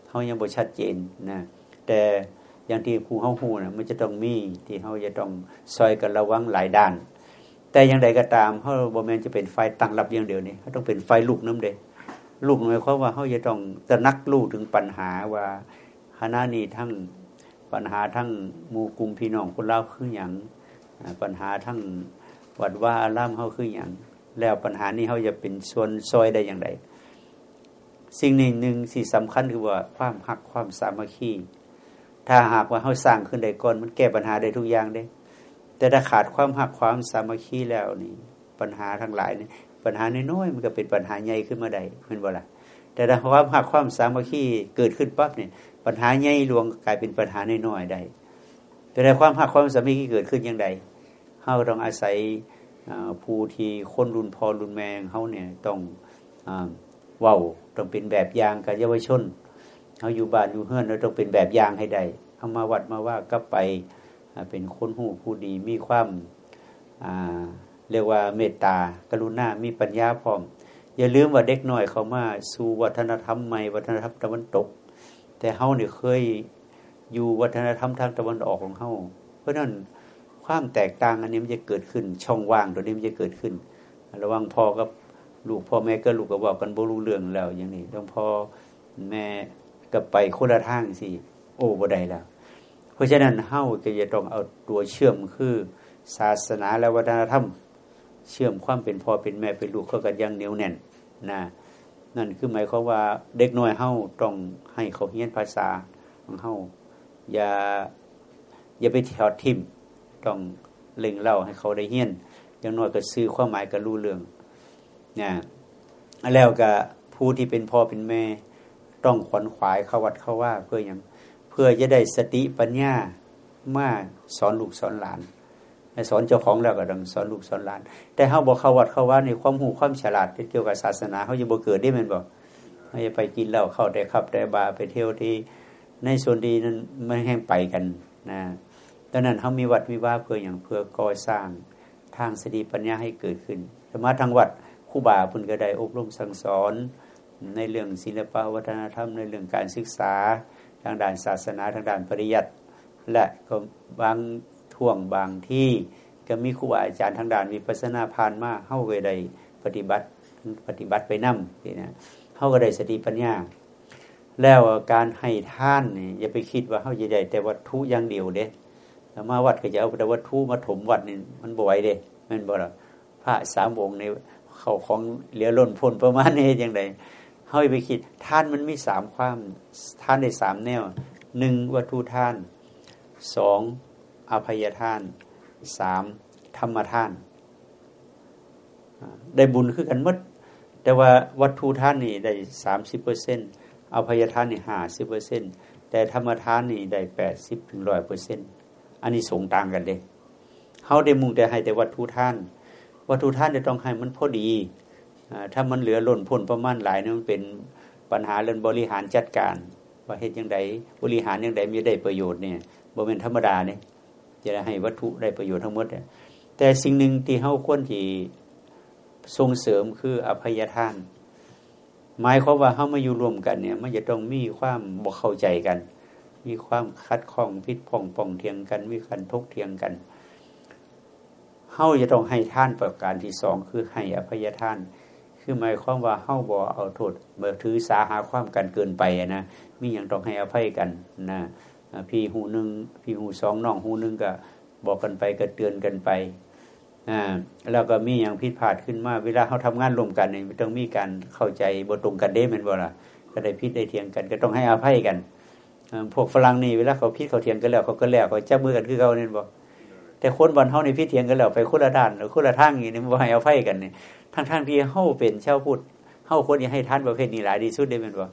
เขายังบ่ชัดเจนนะแต่อย่างที่ผู้เขาหูนะมันจะต้องมีที่เขาจะต้องซอยกันระวังหลายด้าน แต่อย่างใดก็ตามเขาบ่แมนจะเป็นไฟตั้งรับอย่างเดียวนี่เขาต้องเป็นไฟลุกน้ำเด้ลูกหมายความว่าเขาจะต้องตระนักรู้ถึงปัญหาว่าคณะนี้ทั้งปัญหาทั้งมูกลุ่มพี่น้องคนเล่าคืออย่างปัญหาทั้ง วัดว่าอารามเขาคืออย่างแล้วปัญหานี้เขาจะเป็นส่วนซอยได้อย่างไร สิ่งหนึ่งหนึ่งสิ่งสำคัญคือว่าความหักความสามัคคีถ้าหากว่าเขาสร้างขึ้นได้ก่อนมันแก้ปัญหาได้ทุกอย่างได้แต่ถ้าขาดความหักความสามัคคีแล้วนี่ปัญหาทั้งหลายนี่ปัญหาน้อยๆมันก็เป็นปัญหาใหญ่ขึ้นมาได้เป็นบ่ละแต่ถ้าความหักความสามัคคีเกิดขึ้นปั๊บเนี่ยปัญหาใหญ่หลวงกลายเป็นปัญหาน้อยๆได้แต่ถ้าความหักความสามัคคีเกิดขึ้นอย่างไร เขาต้องอาศัยผู้ที่คนรุ่นพอรุ่นแมงเขาเนี่ยต้องเว้าต้องเป็นแบบอย่างกับเยาวชนเขาอยู่บ้านอยู่เฮือนเราต้องเป็นแบบอย่างให้ได้เขามาวัดมาว่าก็ไปเป็นคนหูผู้ดีมีความเรียกว่าเมตตากรุณา มีปัญญาพร้อม อย่าลืมว่าเด็กหน้อยเขามาสู่วัฒนธรรมใหม่วัฒนธรรมตะวันตก แต่เขาเนี่ยเคยอยู่วัฒนธรรมทางตะวันออกของเขาเพราะนั้น ความแตกต่างอันนี้มันจะเกิดขึ้น ช่องว่างตัวนี้มันจะเกิดขึ้น ระวังพ่อกับลูกพ่อแม่ก็ลูกก็บอกกันบ่รู้เรื่องแล้วอย่างนี้ต้องพ่อแม่ก็ไปคนละทางสิโอ้บ่ได้แล้ว เพราะฉะนั้นเฮาก็จะต้องเอาตัวเชื่อมคือศาสนาและวัฒนธรรม เชื่อมความเป็นพ่อเป็นแม่เป็นลูกเข้ากันอย่างเหนียวแน่นนะนั่นคือหมายความว่าเด็กน้อยเฮาต้องให้เขาเรียนภาษาของเฮาอย่าอย่าไปถอดทิม ต้องเล่งเล่าให้เขาได้เฮียนอย่างน้อยก็ซื้อความหมายก็รู้เรื่องนะแล้วก็ผผู้ที่เป็นพ่อเป็นแม่ ต้องขวนขวายเข้าวัดเข้าว่า เพื่ออย่างเพื่อจะได้สติปัญญามาสอนลูกสอนหลานสอนเจ้าของแล้วก็ต้องสอนลูกสอนหลาน แต่เขาบอกเขาวัดเขาว่าในความหูความฉลาดเกี่ยวกับศาสนาเขาจะบ่เกิดได้เหมือนบอกเขาจะไปกินเหล้าเข้าได้ครับได้บาไปเที่ยวที่ในส่วนดีนั้นไม่ให้ไปกันนะ ดังนั้นเขามีวัดมีว่าเพื่ออย่างเพื่อก่อสร้างทางสติปัญญาให้เกิดขึ้นธรรมะทางวัดคู่บาพุนก็ได้อบรมสั่งสอน ในเรื่องศิลปวัฒนธรรมในเรื่องการศึกษา ทางด้านศาสนาทางด้านปริยัติ และก็บางท่วงบางที่ ก็มีครูอาจารย์ทางด้านวิปัสนาพานมาเข้าไปได้ปฏิบัติปฏิบัติไปนั่มนี่นะเข้าก็ได้สติปัญญา แล้วการให้ท่านนี่อย่าไปคิดว่าเข้าจะได้แต่วัตถุอย่างเดียวเด้ มาวัดก็จะเอาแต่วัตถุมาถมวัดนี่มันบ่ไหวเด้มันบ่ละพระสามองค์ในเขาของเหลือล้นพ้นประมาณนี้ยังไงเขาไปคิดท่านมันมีสามความท่านได้สามแนวหนึ่งวัตถุท่านสองอภัยท่านสามธรรมทาน ได้บุญคือกันมดแต่ว่าวัตถุท่านนี่ได้สามสิบเปอร์เซ็นต์อภัยทานนี่ห้าสิบเปอร์เซ็นต์แต่ธรรมทานนี่ได้แปดสิบถึงร้อยเปอร์เซ็นต์ อันนี้สงต่างกันเด้เขาได้มุ่งแต่ให้แต่วัตถุท่าน วัตถุท่านจะต้องให้มันพอดี ถ้ามันเหลือหล่นพ้นประมาณหลายนี่มันเป็นปัญหาเรื่องบริหารจัดการ ว่าเหตุยังไงบริหารยังไงมีได้ประโยชน์เนี่ยบ่เป็นธรรมดาเนี่ยจะให้วัตถุได้ประโยชน์ทั้งหมดแต่สิ่งหนึ่งที่เฮาควรที่ส่งเสริมคืออภัยทาน หมายความว่าเฮามาอยู่รวมกันเนี่ย มันจะต้องมีความบ่เข้าใจกัน มีความคัดข้องพิษพองป่องเทียงกันมีการทกเทียงกันเฮาจะต้องให้ท่านประการที่สองคือให้อภัยท่าน คือหมายความว่าเฮาบ่เอาโทษเมื่อถือสาหาความกันเกินไปนะมีอย่างต้องให้อภัยกันนะพี่หูหนึ่งพี่หูสองน้องหูหนึ่งก็บอกกันไปก็เตือนกันไปอ่าแล้วก็มีอย่างผิดพลาดขึ้นมาเวลาเขาทำงานรวมกันเนี่ยต้องมีการเข้าใจบทตรงกันเด้มันบ่ล่ะก็ได้พิษได้เทียงกันก็ต้องให้อภัยกัน พวกฝรั่งนี่เวลาเขาพิษเขาเทียงกันแล้วเขาก็แล้วเขาจับมือกันคือเขาเนี่ยบอกแต่คนบอลเฮาในพิษเทียงกันแล้วไปคนละด้านหรือคนละทางอย่างนี้มันบ่ให้อภัยกันเนี่ยทั้งทางที่เฮาเป็นเช่าพูดเฮาคนยังให้ท่านประเภทนี้หลายดีสุดได้เป็นบ่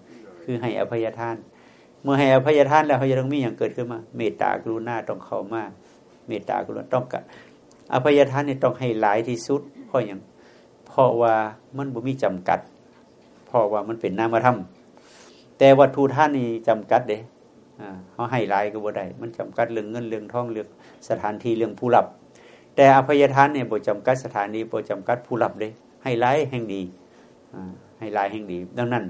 คือให้อภัยทาน เมื่อให้อภัยทานแล้วเขาจะต้องมีอย่างเกิดขึ้นมา เมตตากรุณาต้องเข้ามาเมตตากรุณาต้องกันอภัยทานนี่ต้องให้หลายที่สุดเพราะอย่างเพราะว่ามันบ่มีจำกัดเพราะว่ามันเป็นนามธรรมแต่วัตถุท่านนี่จำกัดเด้ เขาให้หลายก็บ่ได้มันจำกัดเรื่องเงินเรื่องทองเรื่องสถานที่เรื่องผู้รับ แต่อภัยทานเนี่ยบ่จำกัดสถานีบ่จำกัดผู้รับเด้ให้หลายแห่งดีให้หลายแห่งดี ดังนั้น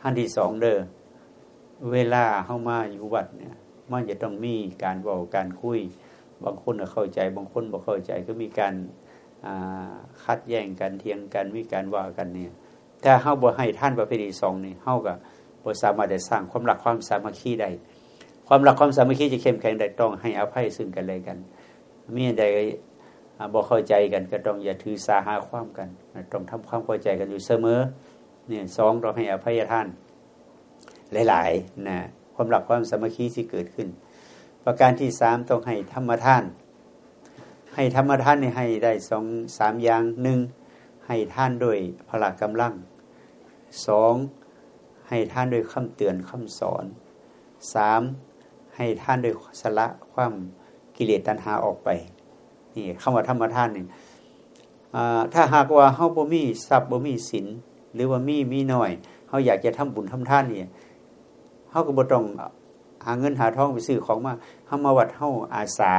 ท่านที่สองเด้อเวลาเข้ามาอยู่วัดเนี่ย มันจะต้องมีการบอกการคุย บางคนเข้าใจ บางคนบอกเข้าใจก็มีการคัดแย่งกันเทียงกันมีการว่ากันเนี่ยถ้าเข้าบ่ให้ท่านประเพณีสองนี่เข้ากับบ่สามารถจะสร้างความรักความสามัคคีได้ ความรักความสามัคคีจะเข้มแข็งได้ต้องให้อภัยซึ่งกันและกันมีใดบอกเข้าใจกันก็ต้องอย่าถือสาหาความกันต้องทำความเข้าใจกันอยู่เสมอเนี่ยสองเราให้อภัยท่าน หลายๆนะความหลักความสามัคคีที่เกิดขึ้น ประการที่สามต้องให้ธรรมทาน ให้ธรรมทานให้ได้สองสามอย่างหนึ่งให้ท่านโดยพละกำลังสองให้ท่านโดยคำเตือนคำสอนสาม ให้ท่านโดยสละความกิเลสตัณหาออกไปนี่คำว่าธรรมทานนี่ถ้าหากว่าเฮาบ่มีทรัพย์บ่มีศีลหรือว่ามีมีน้อยเฮาอยากจะทำบุญทำท่านนี่เขาก็บ่ต้องหาเงินหาทองไปซื้อของมาเขามาวัดเขาอาสา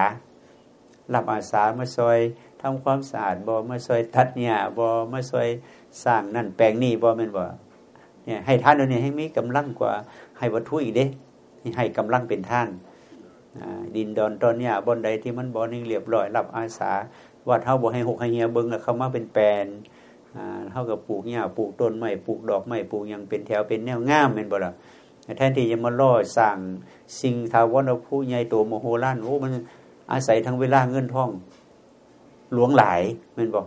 รับอาสามาซอยทำความสะอาดบ่มาซอยทัดเนี่ยบ่มาซอยสร้างนั่นแปลงนี่บ่แม่นบ่เนี่ยให้ท่านเนี่ยให้มีกำลังกว่าให้วัตถุอีกเด้ ให้กำลังเป็นท่านดินดอนตอนเนี้ยบนใดที่มันบ่นิ่งเรียบร้อยรับอาสาวัดเฮาบ่ให้หกให้เฮียเบิ่งล้วเขามาเป็นแปลนเท่ากับปลูกหญ้าปลูกต้นไม้ปลูกดอกไม้ปลูกยังเป็นแถวเป็นแนวงามแม่นบ่ละแทนที่จะมาล่อสั่งสิ่งทาวรผู้ใหญ่โตโมโหล้านโอ้มันอาศัยทั้งเวลาเงินทองหลวงหลายมันบอก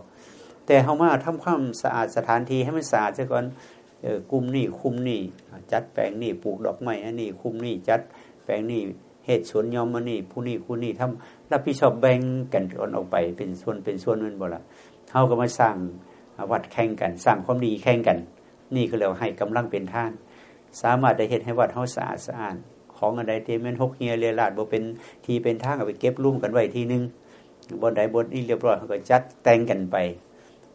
แต่เขามาทำความสะอาดสถานที่ให้มันสะอาดซะก่อน เออกุมนี่คุมนี่จัดแปลงนี่ปลูกดอกไม้อันนี้คุมนี่จัดแปลงนี่เหตุสวนยอมมานี่ผู้นี่ผู้นี่ทำรับผิดชอบแบ่งกันก่อนออกไปเป็นส่วนเป็นส่วนมันบ่ละเขาก็มาสร้างวัดแข่งกัน สร้างความดีแข่งกัน นี่ก็เรียกให้กำลังเป็นท่าน สามารถได้เห็นให้วัดเฮาสะอาดสะอาดของอันใดที่มันหกเฮียเรียลาดบ่เป็นทีเป็นทางเอาไปเก็บรุ่มกันไว้ทีนึงบนใดบนนี้เรียบร้อยเขาก็จัดแต่งกันไป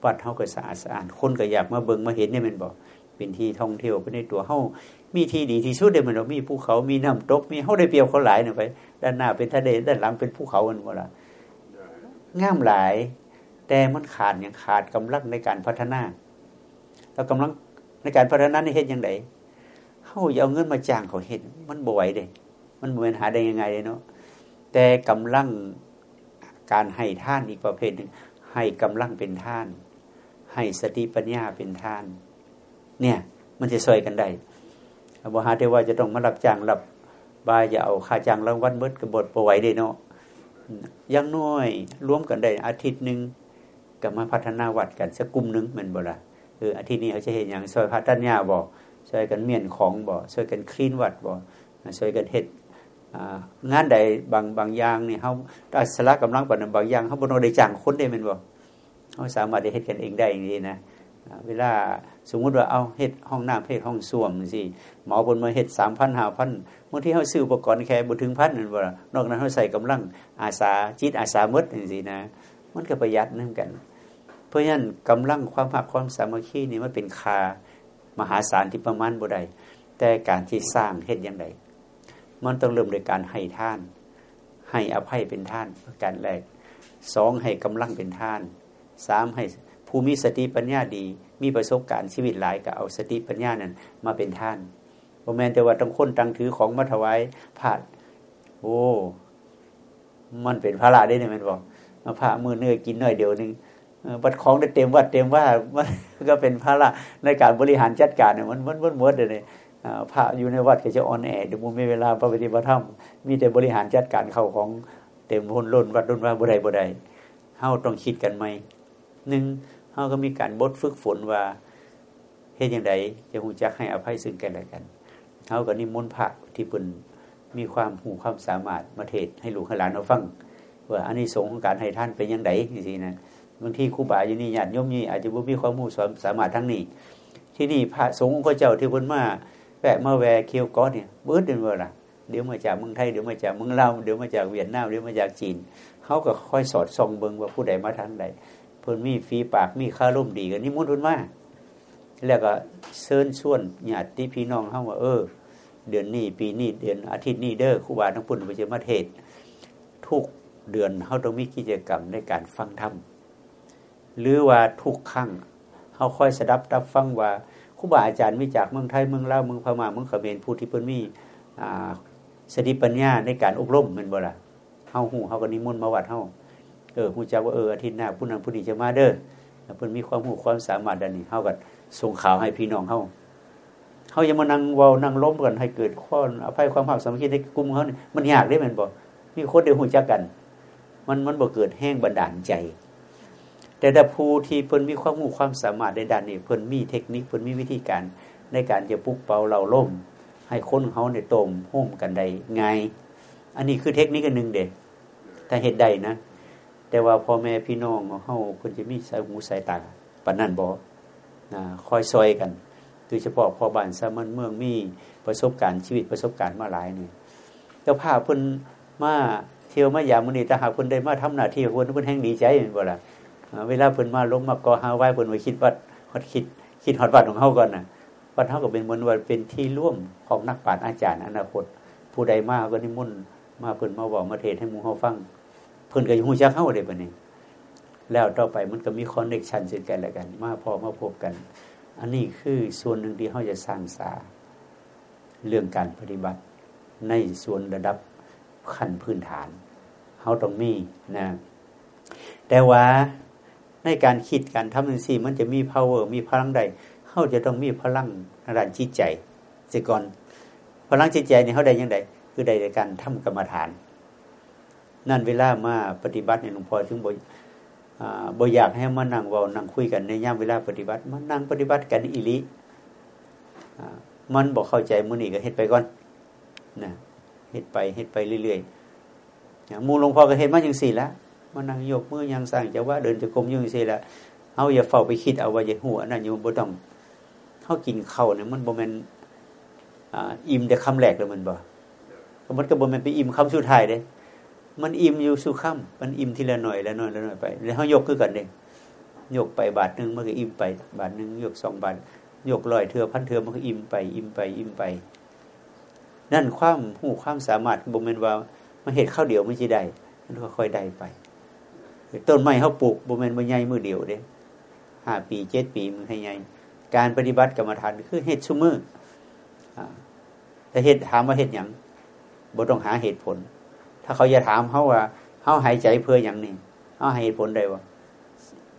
วัดเฮาก็สะอาดสะอาดคนก็อยากมาเบิ่งมาเห็นนี่มันบอก เป็นที่ท่องเที่ยวไปในตัวเฮามีที่ดีที่สุดเลยมันมีภูเขา มีน้ำตก มีเฮาได้เปรียบเขาหลายน่ไป ด้านหน้าเป็นทะเล ด้านหลังเป็นภูเขากันหมดละง่ามหลาย แต่มันขาดอย่างขาดกำลังในการพัฒนา แล้วกำลังในการพัฒนาในเห็นยังไงเฮาอย่าเอาเงินมาจ้างเขาเห็นมันบ่ไหวเด้มันบ่เป็นหาได้ยังไงเลยเนาะ แต่กำลังการให้ท่านอีกประเภทหนึ่งให้กำลังเป็นท่าน ให้สติปัญญาเป็นท่าน เนี่ย มันจะช่วยกันได้บ่หาได้ว่าจะต้องมารับจ้างรับบายจะเอาค่าจ้างรางวัลเบิดกับบทประไว้ได้เนาะยังน้อยรวมกันได้ อาทิตย์หนึ่งกับมาพัฒนาวัดกันสักกลุ่มหนึ่งมันบ่ละเอออาทิตย์นี้เขาจะเห็นอย่างซอยพัฒนาบ่ช่วยกันเมียนของบ่ช่วยกันคลีนวัดบ่ช่วยกันเฮ็ดงานใดบางบางอย่างนี่เขาถ้าสละกำลังปานบางอย่างเขาบ่ต้อได้จ้างคนได้แม่นบ่เขาสามารถได้เฮ็ดกันเองได้อย่างนี้นะ เวลาสมมุติว่าเอาเฮ็ดห้องน้ำเฮ็ดห้องส้วมสิหมอบนมาเฮ็ดสามพันห้าพันบางทีเขาซื้ออุปกรณ์แค่บ่ถึงพันนั่นบ่นอกนั้นเขาใส่กำลังอาสาจิตอาสามดจังๆนะมันก็ประหยัดนั่นกัน เพราะฉะนั้นกำลังความหักความสามัคคีนี่มันเป็นคามหาศาลที่ประมาณบ่ได้แต่การที่สร้างเฮ็ดอย่างไรมันต้องเริ่มโดยการให้ท่าน ให้อภัยเป็นท่านประการแรกสองให้กำลังเป็นท่านสามให้ ผู้มีสติปัญญาดี มีประสบการณ์ชีวิตหลายก็เอาสติปัญญานั้นมาเป็นท่านโมแมนแต่ว่าต้องคนตังถือของมาถวายผาดโอ้ มันเป็นพระราได้เนี่ยมันบอกมาพระมือเนื้อกินหน่อยเดียวนึงบัดของได้เต็มวัดเต็มว่ามันก็เป็นพระละในการบริหารจัดการเนี่ยมันมันมันมดเลยพระอยู่ในวัดก็จะอ่อนแอเดี๋ยวมันไม่เวลาปฏิบัติธรรมมีแต่บริหารจัดการเข้าของเต็มพ้นล้นวัดล้นว่าบุไดบุไดเฮาต้องคิดกันไหมหนึ่ง เฮาก็มีการบดฝึกฝนว่าเฮ็ดอย่างไรจะหูจักให้อภัยซึ่งกันและกันเฮาก็นิมนต์พระที่เป็นมีความหูความสามารถมาเทศให้ลูกให้หลานเราฟังว่าอันนี้สงของการให้ท่านเป็นอยังไงจริงๆนะบางทีครูบาอยู่นี่ญาติโยมนี่อาจจะบ่มีความรู้สามารถทั้งนี้ ที่นี่พระสงฆ์องค์เจ้าที่เพิ่นมาแวะมาแวะเคียวก้อนเนี่ยเบิดเดินเวลาเดี๋ยวมาจากเมืองไทยเดี๋ยวมาจากเมืองลาวเดี๋ยวมาจากเวียดนามเดี๋ยวมาจากจีนเขาก็ค่อยสอดส่องเบิ่งว่าผู้ใดมาทางใด พิ่นมีฟีปากมีค่าร่มดีกันนี่มุนเพิ่นมาแล้วก็เชิญชวนญาติพี่น้องเฮาว่าเออ เดือนนี้ปีนี้เดือนอาทิตย์นี้เด้อครูบาทั้งปุ่นไปเจอมาเทศทุกเดือนเขาต้องมีกิจกรรมในการฟังธรรมหรือว่าทุกครั้งเขาค่อยสดับรับฟังว่าครูบาอาจารย์มีจากเมืองไทยเมืองลาวเมืองพม่าเมืองเขมรผู้ที่เพิ่นมีสติปัญญาในการอบรมมันบ่ล่ะเฮาหูเฮาก็นิมนต์มาวัดเฮา เออผู้จักว่าเอออาทิตย์หน้าผู้นั้นผู้นี้จะมาเด้อเพิ่นมีความรู้ความสามารถดันนี้เฮาก็ส่งข่าวให้พี่น้องเฮาเฮาย่ามานั่งเว้านั่งล้มกันให้เกิดข้ออภัยความภาคสามัคคีในกลุ่มเฮานี่มันยากได้แม่นบ่มีคนเดียวหูจักกัน มันมันบ่เกิดแห้งบันดาลใจ แต่ถ้าผู้ที่เพิ่นมีความรู้ความสามารถในด้านนี้เพิ่นมีเทคนิคเพิ่นมีวิธีการในการจะปลุกเป่าเราล่มให้คนเขาในตมโฮมกันได้ง่ายอันนี้คือเทคนิคอันหนึ่งเด็ถ้าเหตุใดนะ แต่ว่าพ่อแม่พี่น้องเขาเพิ่นจะมีสายหูสายตาปานนั้นบ่นะคอยซอยกันโดยเฉพาะพอบ้านสามันเมืองมีประสบการณ์ชีวิตประสบการณ์มาหลายนี่แต่ภาพเพิ่นมาเที่ยวมายามมื้อนี้ถ้าหากเพิ่นได้มาทำหน้าที่เพิ่นเพิ่นแห่งดีใจแม่นบ่ล่ะเวลาเพิ่นมาล้มมาก่อหาไว้เพิ่นไปคิดวัดฮอดคิดคิดฮอดวัดของเฮาก่อนน่ะวัดเฮาก็เป็นเหมือนว่าเป็นที่ร่วมของนักปราชญ์อาจารย์อนาคต ผู้ใดมาก็นิมนต์มาเพิ่นมาบอกมาเทศน์ให้หมู่เฮาฟัง เพิ่นก็ฮู้จักเฮาได้บัดนี้ แล้วต่อไปมันก็มี connection ซึ่งกันและกัน มาพอมาพบกัน อันนี้คือส่วนหนึ่งที่เฮาจะสร้างสาเรื่องการปฏิบัติในส่วนระดับขั้นพื้นฐานเฮาต้องมีนะแต่ว่าในการคิดการทำสิ่งสี่มันจะมี power มีพลังใดเขาจะต้องมีพลังด้านจิตใจเสียก่อนพลังจิตใจนี่เขาได้ยังไงคือได้ในการทำกรรมฐาน นั่นเวลามาปฏิบัติในหลวงพ่อถึงบ่บ่อยากให้มานั่งเว้านั่งคุยกันในย่ามเวลาปฏิบัติมานั่งปฏิบัติกันอิริมันบอกเข้าใจมือนี่ก็เฮ็ดไปก่อนนะเฮ็ดไปเฮ็ดไปเรื่อยๆมูหลวงพ่อก็เฮ็ดมาจังสี่แล้วมานั่งยกมือยังสั่งจะว่าเดินจะกลมยุ่งสิละเอาอย่าเฝ้าไปคิดเอาว่าจะหัวนั่นอยู่บ่ต้องเขากินข้าวเนี่ยมันบ่แม่นอิ่มแต่คำแรกเลยมันบ่มันก็บ่แม่นไปอิ่มคำสุดท้ายเด้ มันอิ่มอยู่สู่ค่ำมันอิ่มทีละหน่อยละหน่อยละหน่อยไปแล้วเฮายกคือกันเด้ยกไปบาทนึงมันก็อิ่มไป บาทนึงยกสองบาทยกลอยเทือพันเทือมันก็อิ่มไป อิ่มไป อิ่มไป นั่นความหูความสามารถบ่แมนว่ามันเฮ็ดข้าวเดียวไมันสิได้มันก็ค่อยได้ไปต้นไม้เฮาปลูกบ่แมนบ่ใหญ่มือเดียวเด้5ปี7ปีมันให้ใหญ่การปฏิบัติกรรมฐานคือเฮ็ดซุมือแต่เฮ็ดถามว่าเฮ็ดหยังบ่ต้องหาเหตุผล ถ้าเขาจะถามเขาว่าเขาหายใจเพื่ออย่างนี้เขาให้ผลได้ว่า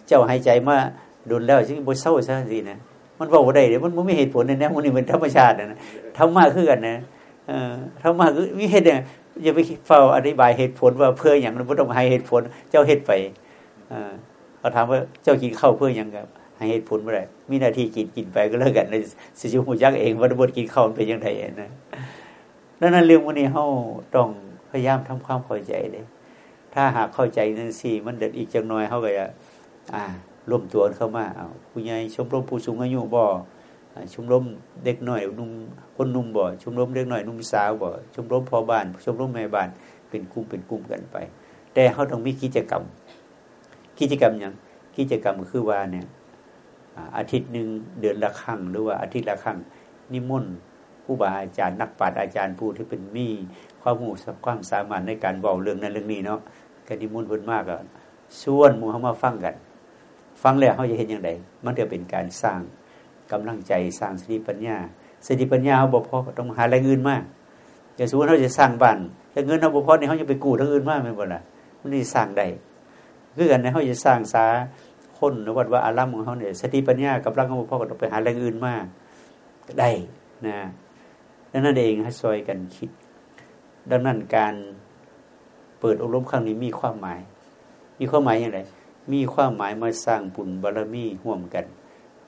เจ้าหายใจมาดุนแล้วซึ่งบ่เศร้าซะสินะมันบอกว่าได้เดี๋ยวมันไม่เหตุผลเนะมันนี่มันธรรมชาตินะธรรมะคือกันนะเออธรรมะคือมีเหตุเนี่ยอย่าไปเฝ้าอธิบายเหตุผลว่าเพื่ออย่างนั้นไม่ต้องให้เหตุผล เจ้าเหตุไปเออเขาถามว่าเจ้ากินข้าวเพื่ออย่างกับให้เหตุผลไม่ได้มีหน้าที่กินกินไปก็เลิกกันในสิจุหูยักษ์เองวันบดกินข้าวเป็นยังไงนะดังนั้นเรื่องวันนี้เขาต้อง ยายามทำความเข้าใจเลยถ้าหากเข้าใจนั่นสิมันเด็ดอีกจังน้อยเขาก็จะอ่าร่วมตัวเข้ามาเอาผู้ใหญ่ชมรมผู้สูงอายุบ่ชมรมเด็กหน่อยนุ่มคนนุ่มบ่ชมรมเด็กหน่อยนุ่มสาวบ่ชมรมพ่อบ้านชมรมแม่บ้านเป็นกลุ่มเป็นกลุ่มกันไป แต่เขาต้องมีกิจกรรม กิจกรรมอย่างกิจกรรมคือว่าเนี่ยอาทิตย์หนึ่งเดือนละครั้งหรือว่าอาทิตย์ละครั้งนิมนต์ ผู้บาอาจารย์นักปราชญ์อาจารย์ผู้ที่เป็นมีความรู้ความสามารถในการบอกเรื่องนั้นเรื่องนี้เนาะก็นิมนต์เพิ่นมากอะชวนมูเขามาฟังกัน ฟังแล้วเขาจะเห็นอย่างไรมันจะเป็นการสร้างกำลังใจสร้างสติปัญญาสติปัญญาเขาบอกพอต้องหาแรงเงินมากอย่าสมมติเขาจะสร้างบ้านแต่เงินเขาบอกพอเนี่ยเขาจะไปกู้ทั้งอื่นมากไม่หมดละมันนี่สร้างได้คือกันนะเขาจะสร้างสาคนหรือวัดว่าอารามของเขาเนี่ยสติปัญญากำลังของพ่อก็ต้องไปหาแรงอื่นมากได้นะ นั้นเองให้ซอยกันคิด ดังนั้นการเปิดอบรมครั้งนี้มีความหมาย มีความหมายอย่างไร มีความหมายมาสร้างบุญบารมีห่วมกัน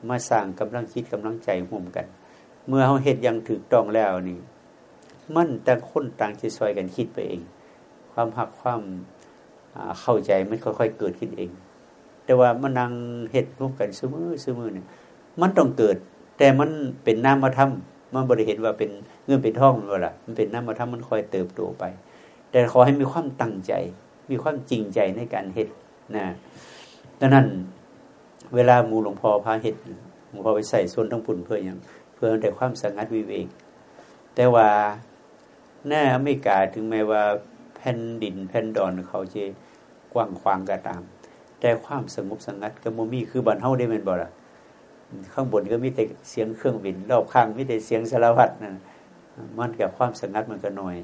มาสร้างกำลังคิดกำลังใจห่วมกัน เมื่อเขาเห็ดยังถูกต้องแล้วนี่ มันแต่คนต่างจะซอยกันคิดไปเอง ความหักความเข้าใจมันค่อยๆเกิดขึ้นเอง แต่ว่ามันนั่งเห็ดร่วมกันซื้อมือซื้อมือเนี่ยมันต้องเกิด แต่มันเป็นน้ำมาทำมันบริเห็นว่าเป็น เงื่อนเป็นท่องเวลามันเป็นน้ำมาทำมันคอยเติบโตไป แต่ขอให้มีความตั้งใจ มีความจริงใจในการเห็ดนะดังนั้น เวลามูหลวงพ่อพาเห็ดหลวงพ่อไปใส่ส่วนทั้งปุ่นเพื่ออย่างเพื่อแต่ความสงัดวิเวกแต่ว่าหน้าอเมริกาถึงแม้ว่าแผ่นดินแผ่นดอนเขาจะกว้างขวางก็ตาม แต่ความสงบสงัดก็มมีคือบันเฮาได้เป็นบ่ล่ะข้างบนก็มีแต่เสียงเครื่องบินรอบข้างมีแต่เสียงสารพัดนั่น มันกับความสงัดมันก็น้อย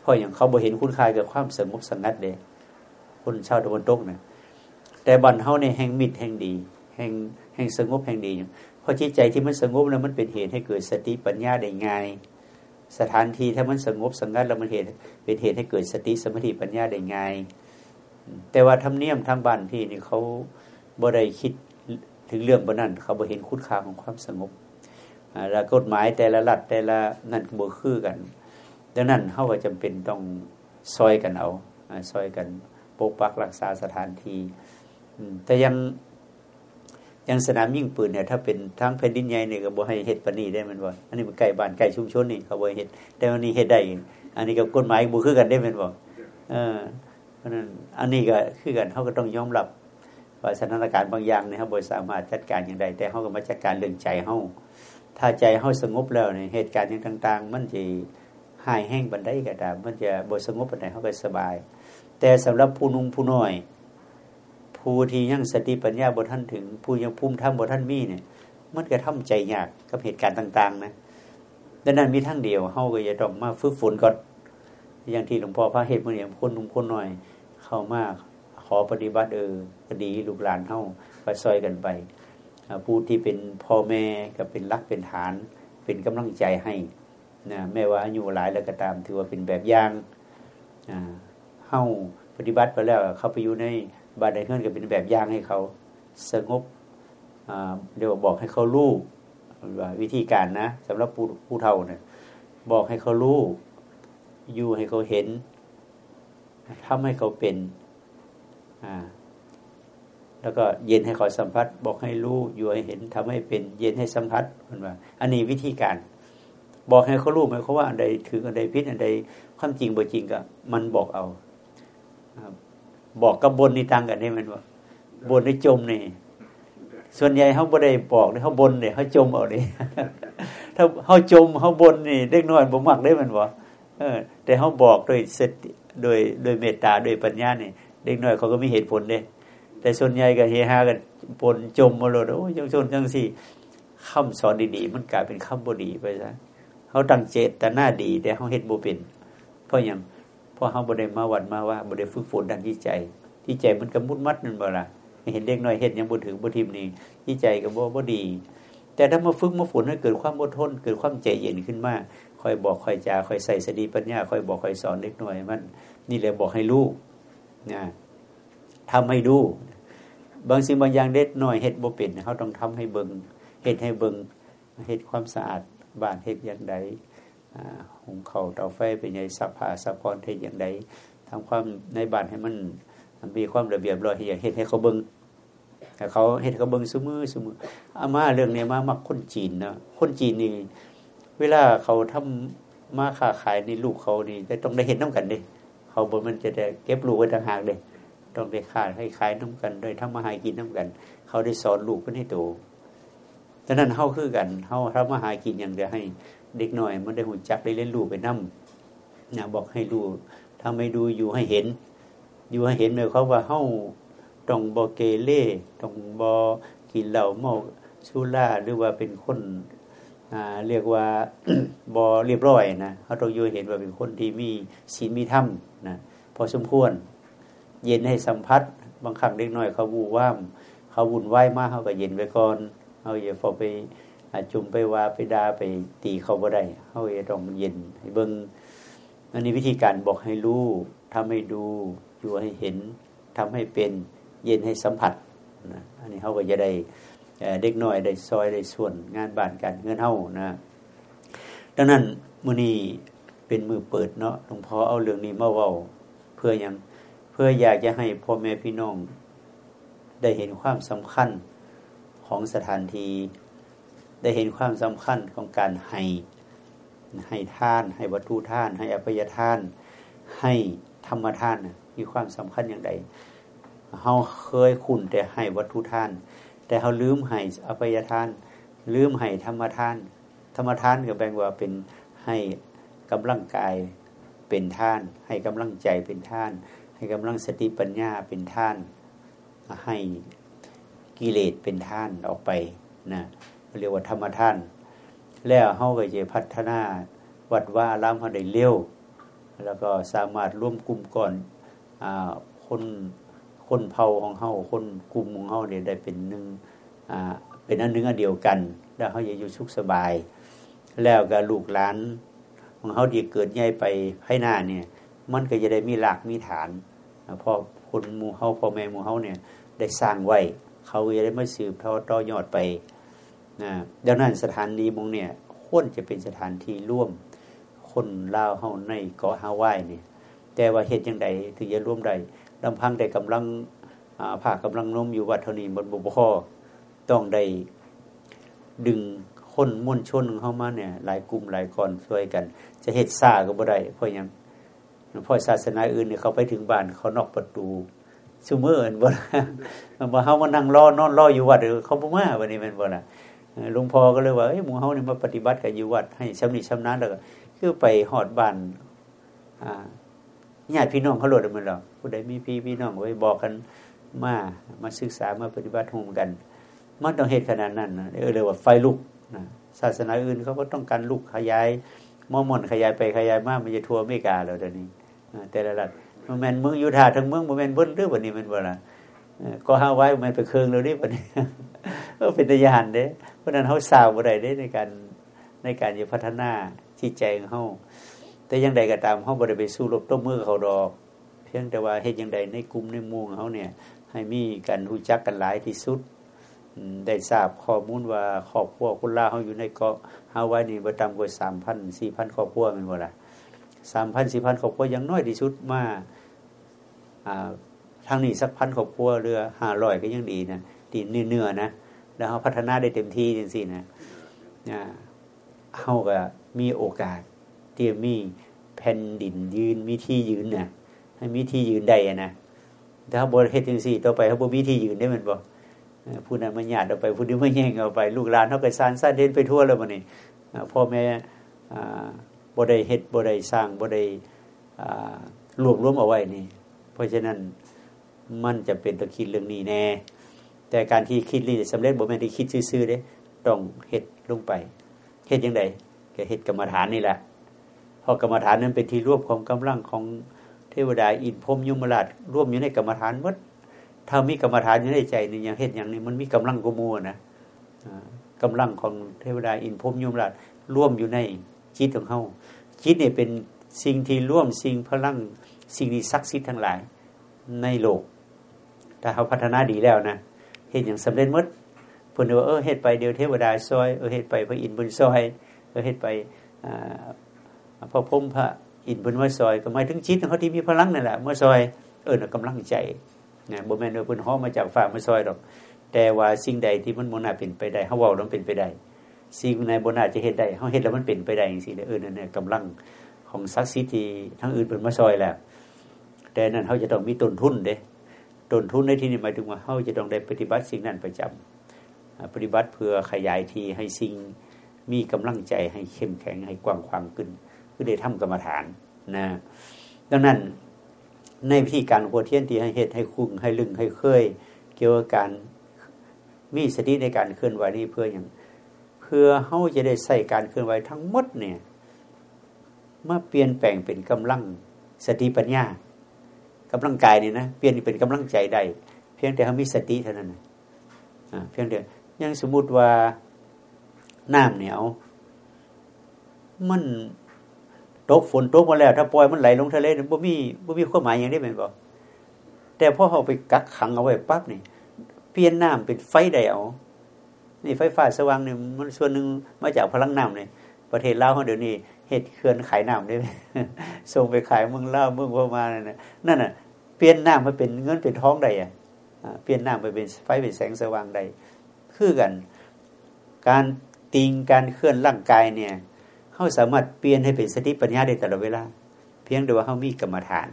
เพราะอย่างเขาบ่เห็นคุณค่ากับความสงบสงัดเด้คนชาวตะวันตกเนี่ยแต่บันเฮาในแห่งมิตรแห่งดี แห่งแห่งสงบแห่งดีเพราะจิตใจที่มันสงบแล้วมันเป็นเหตุให้เกิดสติปัญญาได้ง่ายสถานที่ถ้ามันสงบสงัดแล้วมันเหตุเป็นเหตุให้เกิดสติสมาธิปัญญาได้ง่ายแต่ว่าทำเนียมทางบ้านพี่นี่เขาบ่ได้คิดถึงเรื่องบนนั้นเขาบ่เห็นคุณค่าของความสงบ แล้วกฎหมายแต่ละรัฐแต่ละนั่นบ่คือกัน ดังนั้นเขาก็จำเป็นต้องซอยกันเอาซอยกันปกปักรักษาสถานที่แต่ยังยังสนามยิงปืนเนี่ยถ้าเป็นทางแผ่นดินใหญ่เนี่ยก็บ่ให้เฮ็ดปานนี้ได้มันบ่อันนี้มันใกล้บ้านใกล้ชุมชนนี่เขาบ่เฮ็ดแต่วันนี้เฮ็ดได้ อันนี้กับกฎหมายบ่คือกันได้ม่นบ่เออราะนั้นอันนี้ก็คือกันเขาก็ต้องยอมรับว่าสถานการณ์บางอย่างเนี่ยเขาบริสามารถจัดการอย่างใดแต่เขาก็มาจัดการเรื่องใจเขา ถ้าใจเขาสงบแล้วเนี่ยเหตุการณ์อย่างต่าง ๆ มันจะหายแห้งบันไดก็ตามมันจะบริสงบบันไดเขาก็สบาย แต่สำหรับผู้นุ่มผู้น้อย ผู้ที่ยังสติปัญญาบนท่านถึง ผู้ยังพุ่มท่าบนท่านมีเนี่ย มันก็ทำใจยากกับเหตุการณ์ต่าง ๆ นะดังนั้นมีทั้งเดียวเขาก็จะต้องมาฝึกฝนก่อนอย่างที่หลวงพ่อพระเหตุมันอย่างคนนุ่มคนน้อย เข้ามาขอปฏิบัติเออคดีลูกหลานเท่าไปซอยกันไป ผู้ที่เป็นพ่อแม่ก็เป็นรักเป็นฐาน เป็นกำลังใจให้นะแม้ว่าอายุหลายแล้วก็ตาม ถือว่าเป็นแบบอย่างเฮ้าปฏิบัติไปแล้วเข้าไปอยู่ในบ้านใดเพื่อนก็เป็นแบบอย่างให้เขาสงบเดี๋ยวบอกให้เขารู้ว่าวิธีการนะสำหรับผู้ผู้เฒ่าเนี่ยบอกให้เขารู้อยู่ให้เขาเห็นทำให้เขาเป็น แล้วก็เย็นให้เขาสัมผัส บอกให้รู้อยู่ให้เห็นทำให้เป็นเย็นให้สัมผัสมันว่าอันนี้วิธีการ บอกให้เขารู้ไหมเขาว่าอันใดถืออันใดพิษอันใดความจริงบ่จริงก็มันบอกเอาบอกกับบนในต่างกันได้ไหมว่าบนได้จมนี่ส่วนใหญ่เขาบ่ได้บอกเลยเขาบนเนี่ยเขาจมเอาเลยถ้าเขาจมเขาบนนี่เด็กน้อยบ่มักได้มันบ่เออ แต่เขาบอกโดยสติโดยโดยเมตตาโดยปัญญาเนี่ยเด็กน้อยเขาก็มีเหตุผลเด้ แต่ส่วนใหญ่ก็เฮฮากันปนจมมาเลยโอ้ยจังชนจังสี่คำสอนดีๆ มันกลายเป็นคำบดีไปซะเขาตั้งเจตแต่หน้าดี แต่เขาเห็นบ่เป็น เพราะอย่างเพราะเขาบ่ได้มาวันมาว่าบ่ได้ฝึกฝนดังที่ใจ ที่ใจมันก็มุดมัดนั่นบ่ล่ะเห็นเด็กน้อยเห็นยังบ่ถึงบ่ทิมนี่ที่ใจก็บ่บ่ดี แต่ถ้ามาฝึกมาฝนให้เกิดความอดทน เกิดความใจเย็นขึ้นมาคอยบอกคอยจาคอยใส่สติปัญญาคอยบอกคอยสอนเด็กน้อยมัน นี่แหละบอกให้รู้นะทำให้ดู บางสิ่งบางอย่างเด็ดน้อยเฮ็ดบ่เป็นเขาต้องทำให้เบิงเฮ็ดให้เบิงเฮ็ดความสะอาดบ้านเฮ็ดอย่างใดหุงเขาเตาไฟเป็นไงสับผ้าสับพรเฮ็ดอย่างใดทำความในบ้านให้มันมีความระเบียบร้อยเฮ็ดให้เขาเบิงแต่เขาเฮ็ดเขาเบิงซุมือซุมืออามาเรื่องนี้มามักคนจีนนะคนจีนนี่เวลาเขาทำมาค้าขายในลูกเขานี่ได้ต้องได้เห็นน้ากันดิเขาบนมันจะได้เก็บลูกไว้ต่างหากเลย ต้องได้ขาดให้ขายน้ากันโดยทำมาหากินน้ากัน เขาได้สอนลูกเพื่อให้โตดังนั้นเข้าคือกันเข้าทำมาหากินอย่างเดียวให้เด็กหน่อย มันได้หุ่นจักได้เล่นลูกไปนั่มนะบอกให้ดูทำให้ดูอยู่ให้เห็น อยู่ให้เห็นหมายความว่าเข้าต้องบอเกเล่ต้องบอกินเหล้าเมาสุราหรือว่าเป็นคนเรียกว่าบอเรียบร้อยนะเขาต้องอยู่เห็นว่าเป็นคนที่มีศีลมีธรรมนะพอสมควร เย็นให้สัมผัส บางครั้งเล็กน้อยเขาบูว่ามเขาวุ่นวายมากเขาก็เย็นไปก่อนเขาอย่าฟอไปจุ่มไปว่าไปดาไปตีเขาบ่ได้เขาอย่าต้องเย็นให้เบิ้งอันนี้วิธีการบอกให้รู้ทำให้ดูอยู่ให้เห็นทำให้เป็นเย็นให้สัมผัสนะอันนี้เขาก็จะได้เด็กน้อยได้ซอยได้ส่วนงานบ้านการเงินเฮานะดังนั้นมื้อนี้เป็นมือเปิดเนาะหลวงพ่อเอาเรื่องนี้มาเว้า เพื่อยัง เพื่ออยากจะให้พ่อแม่พี่น้อง ได้เห็นความสำคัญของสถานที่ได้เห็นความสำคัญของการให้ให้ท่าน ให้วัตถุท่าน ให้อภัยท่าน ให้ธรรมท่านมีความสำคัญอย่างไรเฮาเคยคุ้นแต่ให้วัตถุท่าน แต่เขาลืมให้อภัยท่าน ลืมให้ธรรมท่าน ธรรมท่านก็แบ่งว่าเป็นให้กำลังกายเป็นท่าน ให้กำลังใจเป็นท่าน ให้กำลังสติปัญญาเป็นท่าน ให้กิเลสเป็นท่านออกไปนะเรียกว่าธรรมท่าน แล้วเขาก็จะพัฒนาวัดว่าล้ำเขาได้เร็วแล้วก็สามารถร่วมกลุ่มก่อนอคนคนเผ่าของเฮาคนกลุ่มของเฮาเนี่ยได้เป็นหนึ่งเป็นอันหนึ่งอันเดียวกัน แล้วเขาจะอยู่สุขสบาย แล้วก็ลูกหลานของเขาที่เกิดใหญ่ไปให้หน้าเนี่ย มันก็จะได้มีหลักมีฐาน พอคนมูเฮาพ่อแม่มูเฮาเนี่ยได้สร้างไว้เขาจะได้ไมาสืบทอดต่อยอดไปนะดังนั้นสถานนี้มงเนี่ยควรจะเป็นสถานที่ร่วม คนลาวเฮาในเกาะฮาวายเนี่ยแต่ว่าเหตุยังไงถึงจะร่วมได้ลำพังแต่กำลังผ่ากำลังน้มอยู่วัดเท่านี้บนบุบข้อต้องได้ดึงคนมวลชนเข้ามาเนี่ย หลายกลุ่มหลายคนช่วยกัน จะเฮ็ดซ่าก็บ่ได้เพราะยัง เพราะศาสนาอื่นเนี่ยเขาไปถึงบ้านเขานอกประตูซูมื้อเห็นบ่บ่เฮามานั่งรอนอนรออยู่วัดเขาบ่มาวันนี้แม่นบ่ล่ะหลวงพ่อก็เลยว่าเอ้ยหมู่เฮานี่มาปฏิบัติกับอยู่วัดให้ชำนิชำนาญแล้วก็คือไปฮอดบ้านอ่าญาติพี่น้องเขาโหลดมันหรอผู้ใดมีพี่พี่น้องไว้บอกกันมามาศึกษามาปฏิบัติโฮมกันมันต้องเหตุขนาดนั้นนะเออเรียกว่าฝ่ายรุกนะศาสนาอื่นเขาก็ต้องการรุกขยายมอมอนขยายไปขยายมากมันจะทัวอเมริกาแล้วเดี๋ยวนี้ แต่ละรัฐมันแมนเมืองยุทธาทั้งเมืองมันแมนเบิ้ลเรื่องวันนี้มันบ่ละก็ห้าไว้มันไปเคืองเราได้วันนี้ก็เป็นตยานเด้เพราะนั้นเขาสาวอะไรได้ในการในการจะพัฒนาที่ใจของเขาแต่ยังใดก็ตามเขาบริไปสู้รบต้มมือเขาดอก เพียงแต่ว่าเหตุยังใดในกลุ่มในมู่เขาเนี่ย ให้มีการรู้จักกันหลายที่สุดได้ทราบข้อมูลว่าครอบครัวคนลาเขาอยู่ในเกาะฮาวายนี่ประต่ำกว่าสามพันสี่พันครอบครัวเป็นเวลา สามพันสี่พันครอบครัวยังน้อยที่สุดมาทางนี้สักพันครอบครัวเรือห้าร้อยก็ยังดีนะดีเนื้อนะแล้วเขาพัฒนาได้เต็มที่จริงๆนะเขาก็มีโอกาสที่มีแผ่นดินยืนมีที่ยืนนะให้มีที่ยืนได้นะถ้าบริเทศจริงสี่ต่อไปเขาบ่มีที่ยืนได้มันบอกผู้นั้นมันหยาดเอาไปผู้นี้มันแย่งเอาไป ลูกหลานเขาก็สานซ่าเดินไปทั่วแล้วมันนี่พ่อแม่ บ่ได้เฮ็ดบ่ได้สร้างบ่ได้รวบรวมเอาไว้นี่ เพราะฉะนั้นมันจะเป็นต้องคิดเรื่องนี้แน่ แต่การที่คิดนี่สำเร็จบ่แม่นที่คิดซื่อๆเด้ต้องเฮ็ดลงไปเฮ็ดยังไงก็เฮ็ดกรรมฐานนี่แหละเพราะกรรมฐานนั้นเป็นที่รวบของกำลังของเทวดาอินพรมยมราชร่วมอยู่ในกรรมฐานหมดถ้ามีกรรมฐานอยู่ในใจนี่อย่างเฮ็ดอย่างนี้มันมีกำลังกมัวนะกำลังของเทวดาอินพรมยมราชร่วมอยู่ในจิตของเขา จิตเนี่ยเป็นสิ่งที่ร่วมสิ่งพลังสิ่งที่ศักดิ์สิทธิ์ทั้งหลายในโลก ถ้าเขาพัฒนาดีแล้วนะเห็นอย่างสำเร็จมดเพิ่นว่าเออเฮ็ดไปเดียวเทวดาซอยเออเฮ็ดไปพระอินทร์บนซอยเออเฮ็ดไปพระพรมพระอินทร์บนว่าซอยก็หมายถึงจิตของเขาที่มีพลังนั่นแหละเมื่อซอยเออกำลังใจนะบ่แม่นว่าเพิ่นฮ้อมาจากฟ้ามาซอยดอก แต่ว่าสิ่งใดที่มันบ่น่าเป็นไปได้เฮาเว้าแล้วเป็นไปได้ สิ่งในบน่าจะเฮ็ดได้เฮาเฮ็ดแล้วมันเป็นไปได้จังซี่เออนั่นน่ะกำลังของศักดิ์สิทธิ์ที่ทั้งอื่นเพิ่นมาซอยแล้วแต่นั้นเขาจะต้องมีต้นทุนเด้ต้นทุนในที่นี้หมายถึงว่าเขาจะต้องได้ปฏิบัติสิ่งนั้นประจำปฏิบัติเพื่อขยายทีให้สิ่งมีกำลังใจให้เข้มแข็งให้กว้างขวางขึ้นคือได้ทำกรรมฐานนะดังนั้นในพิธีการหัวเทียนที่ให้เหตุให้คุ้งให้ลึงให้เคย เกี่ยวกับการมีสติในการเคลื่อนไหวนี่เพื่ออย่าง พื่อเขาจะได้ใส่การเคลื่อนไหวทั้งหมดเนี่ยมาเปลี่ยนแปลงเป็นกำลังสติปัญญากำลังกายเนี่ยนะเปลี่ยนเป็นกำลังใจได้เพียงแต่เขามีสติเท่านั้นเพียงแต่ยังสมมุติว่าน้ำเหนียวมันตกฝนตกมาแล้ว ถ้าปล่อยมันไหลลงทะเลนี่บ่มีบ่มีความหมายอย่างนี้เป็นบ่แต่พอเขาไปกักขังเอาไว้ปั๊บนี่เปลี่ยนน้ำเป็นไฟได้เอา นี่ไฟฟ้าสว่างเนี่ยมันส่วนหนึ่งมาจากพลังน้ำเลยประเทศลาวเขาเดี๋ยวนี้เห็ดเขื่อนขายน้ำได้ส่งไปขายเมืองลาวเมืองพม่านั่นน่ะเปลี่ยนน้ำมาเป็นเงินเป็นทองได้อะเปลี่ยนน้ำไปเป็นไฟเป็นแสงสว่างได้คือกัน การติงการเคลื่อนร่างกายเนี่ยเขาสามารถเปลี่ยนให้เป็นสติปัญญาได้ตลอดเวลา เพียงแต่ว่าเขามีกรรมฐาน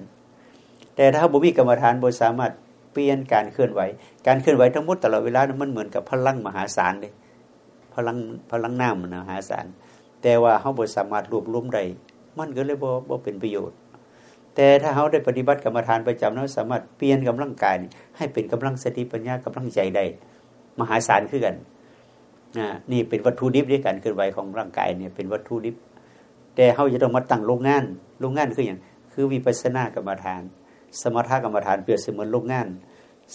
แต่ถ้าบ่มีกรรมฐานบ่สามารถ เปลี่ยนการเคลื่อนไหว การเคลื่อนไหวทั้งหมดตลอดเวลามันเหมือนกับพลังมหาศาลเลยพลังพลังน้ำมหาศาลแต่ว่าเขาบ่สามารถรวบรวมได้มันก็เลยบ่บ่เป็นประโยชน์ แต่ถ้าเขาได้ปฏิบัติกรรมฐานประจำเราสามารถเปลี่ยนกำลังกายให้เป็นกำลังสติปัญญากำลังใจได้มหาศาลขึ้นกันนี่เป็นวัตถุดิบด้วยกันเคลื่อนไหวของร่างกายเนี่ยเป็นวัตถุดิบ แต่เขาจะต้องมาตั้งโรงงานโรงงานคืออย่างคือวิปัสสนากรรมฐาน สมถกรรมฐานเปรียบเสมือนโรงงาน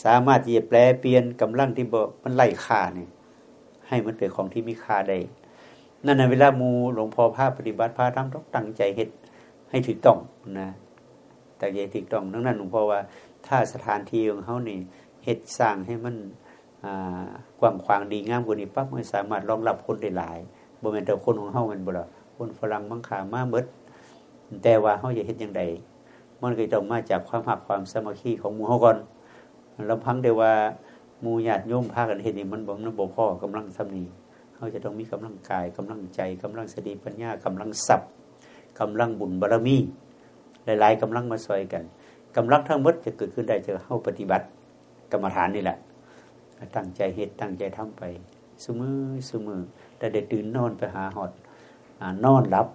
สามารถที่จะแปลเปลี่ยนกำลังที่บ่มันไล่ค่าเนี่ยให้มันเป็นของที่มีค่าได้นั่นในเวลามูหลวงพ่อพาปฏิบัติพาทำต้องตั้งใจเฮ็ดให้ถูกต้องนะแต่ใหญ่ถูกต้องดังนั้นหลวงพ่อว่าถ้าสถานที่ของเขานี่เฮ็ดสร้างให้มันกว้างขวางดีงามกว่านี้ปั๊บมันสามารถรองรับคนได้หลายบ่แม่นแต่คนของเฮามันบ่ล่ะคนฝรั่งมังค่ามาเบิดแต่ว่าเฮาจะเฮ็ดจังได มันก็ต้องมาจากความหักความสามัคคีของหมู่เฮาก่อนลำพังได้ว่าหมู่ญาติโยมพากันเฮ็ดนี่มันบ่มันบ่พอกำลังซำนี้เขาจะต้องมีกำลังกายกำลังใจกำลังสติปัญญากำลังสับกำลังบุญบารมี หลาย ๆกำลังมาซอยกันกำลังทั้งหมดจะเกิดขึ้นได้จะเข้าปฏิบัติ กรรมฐานนี่แหละ ตั้งใจเหตุตั้งใจทำไปสมือสมือแต่เด็กตื่นนอนไปหาหอดนอนรับ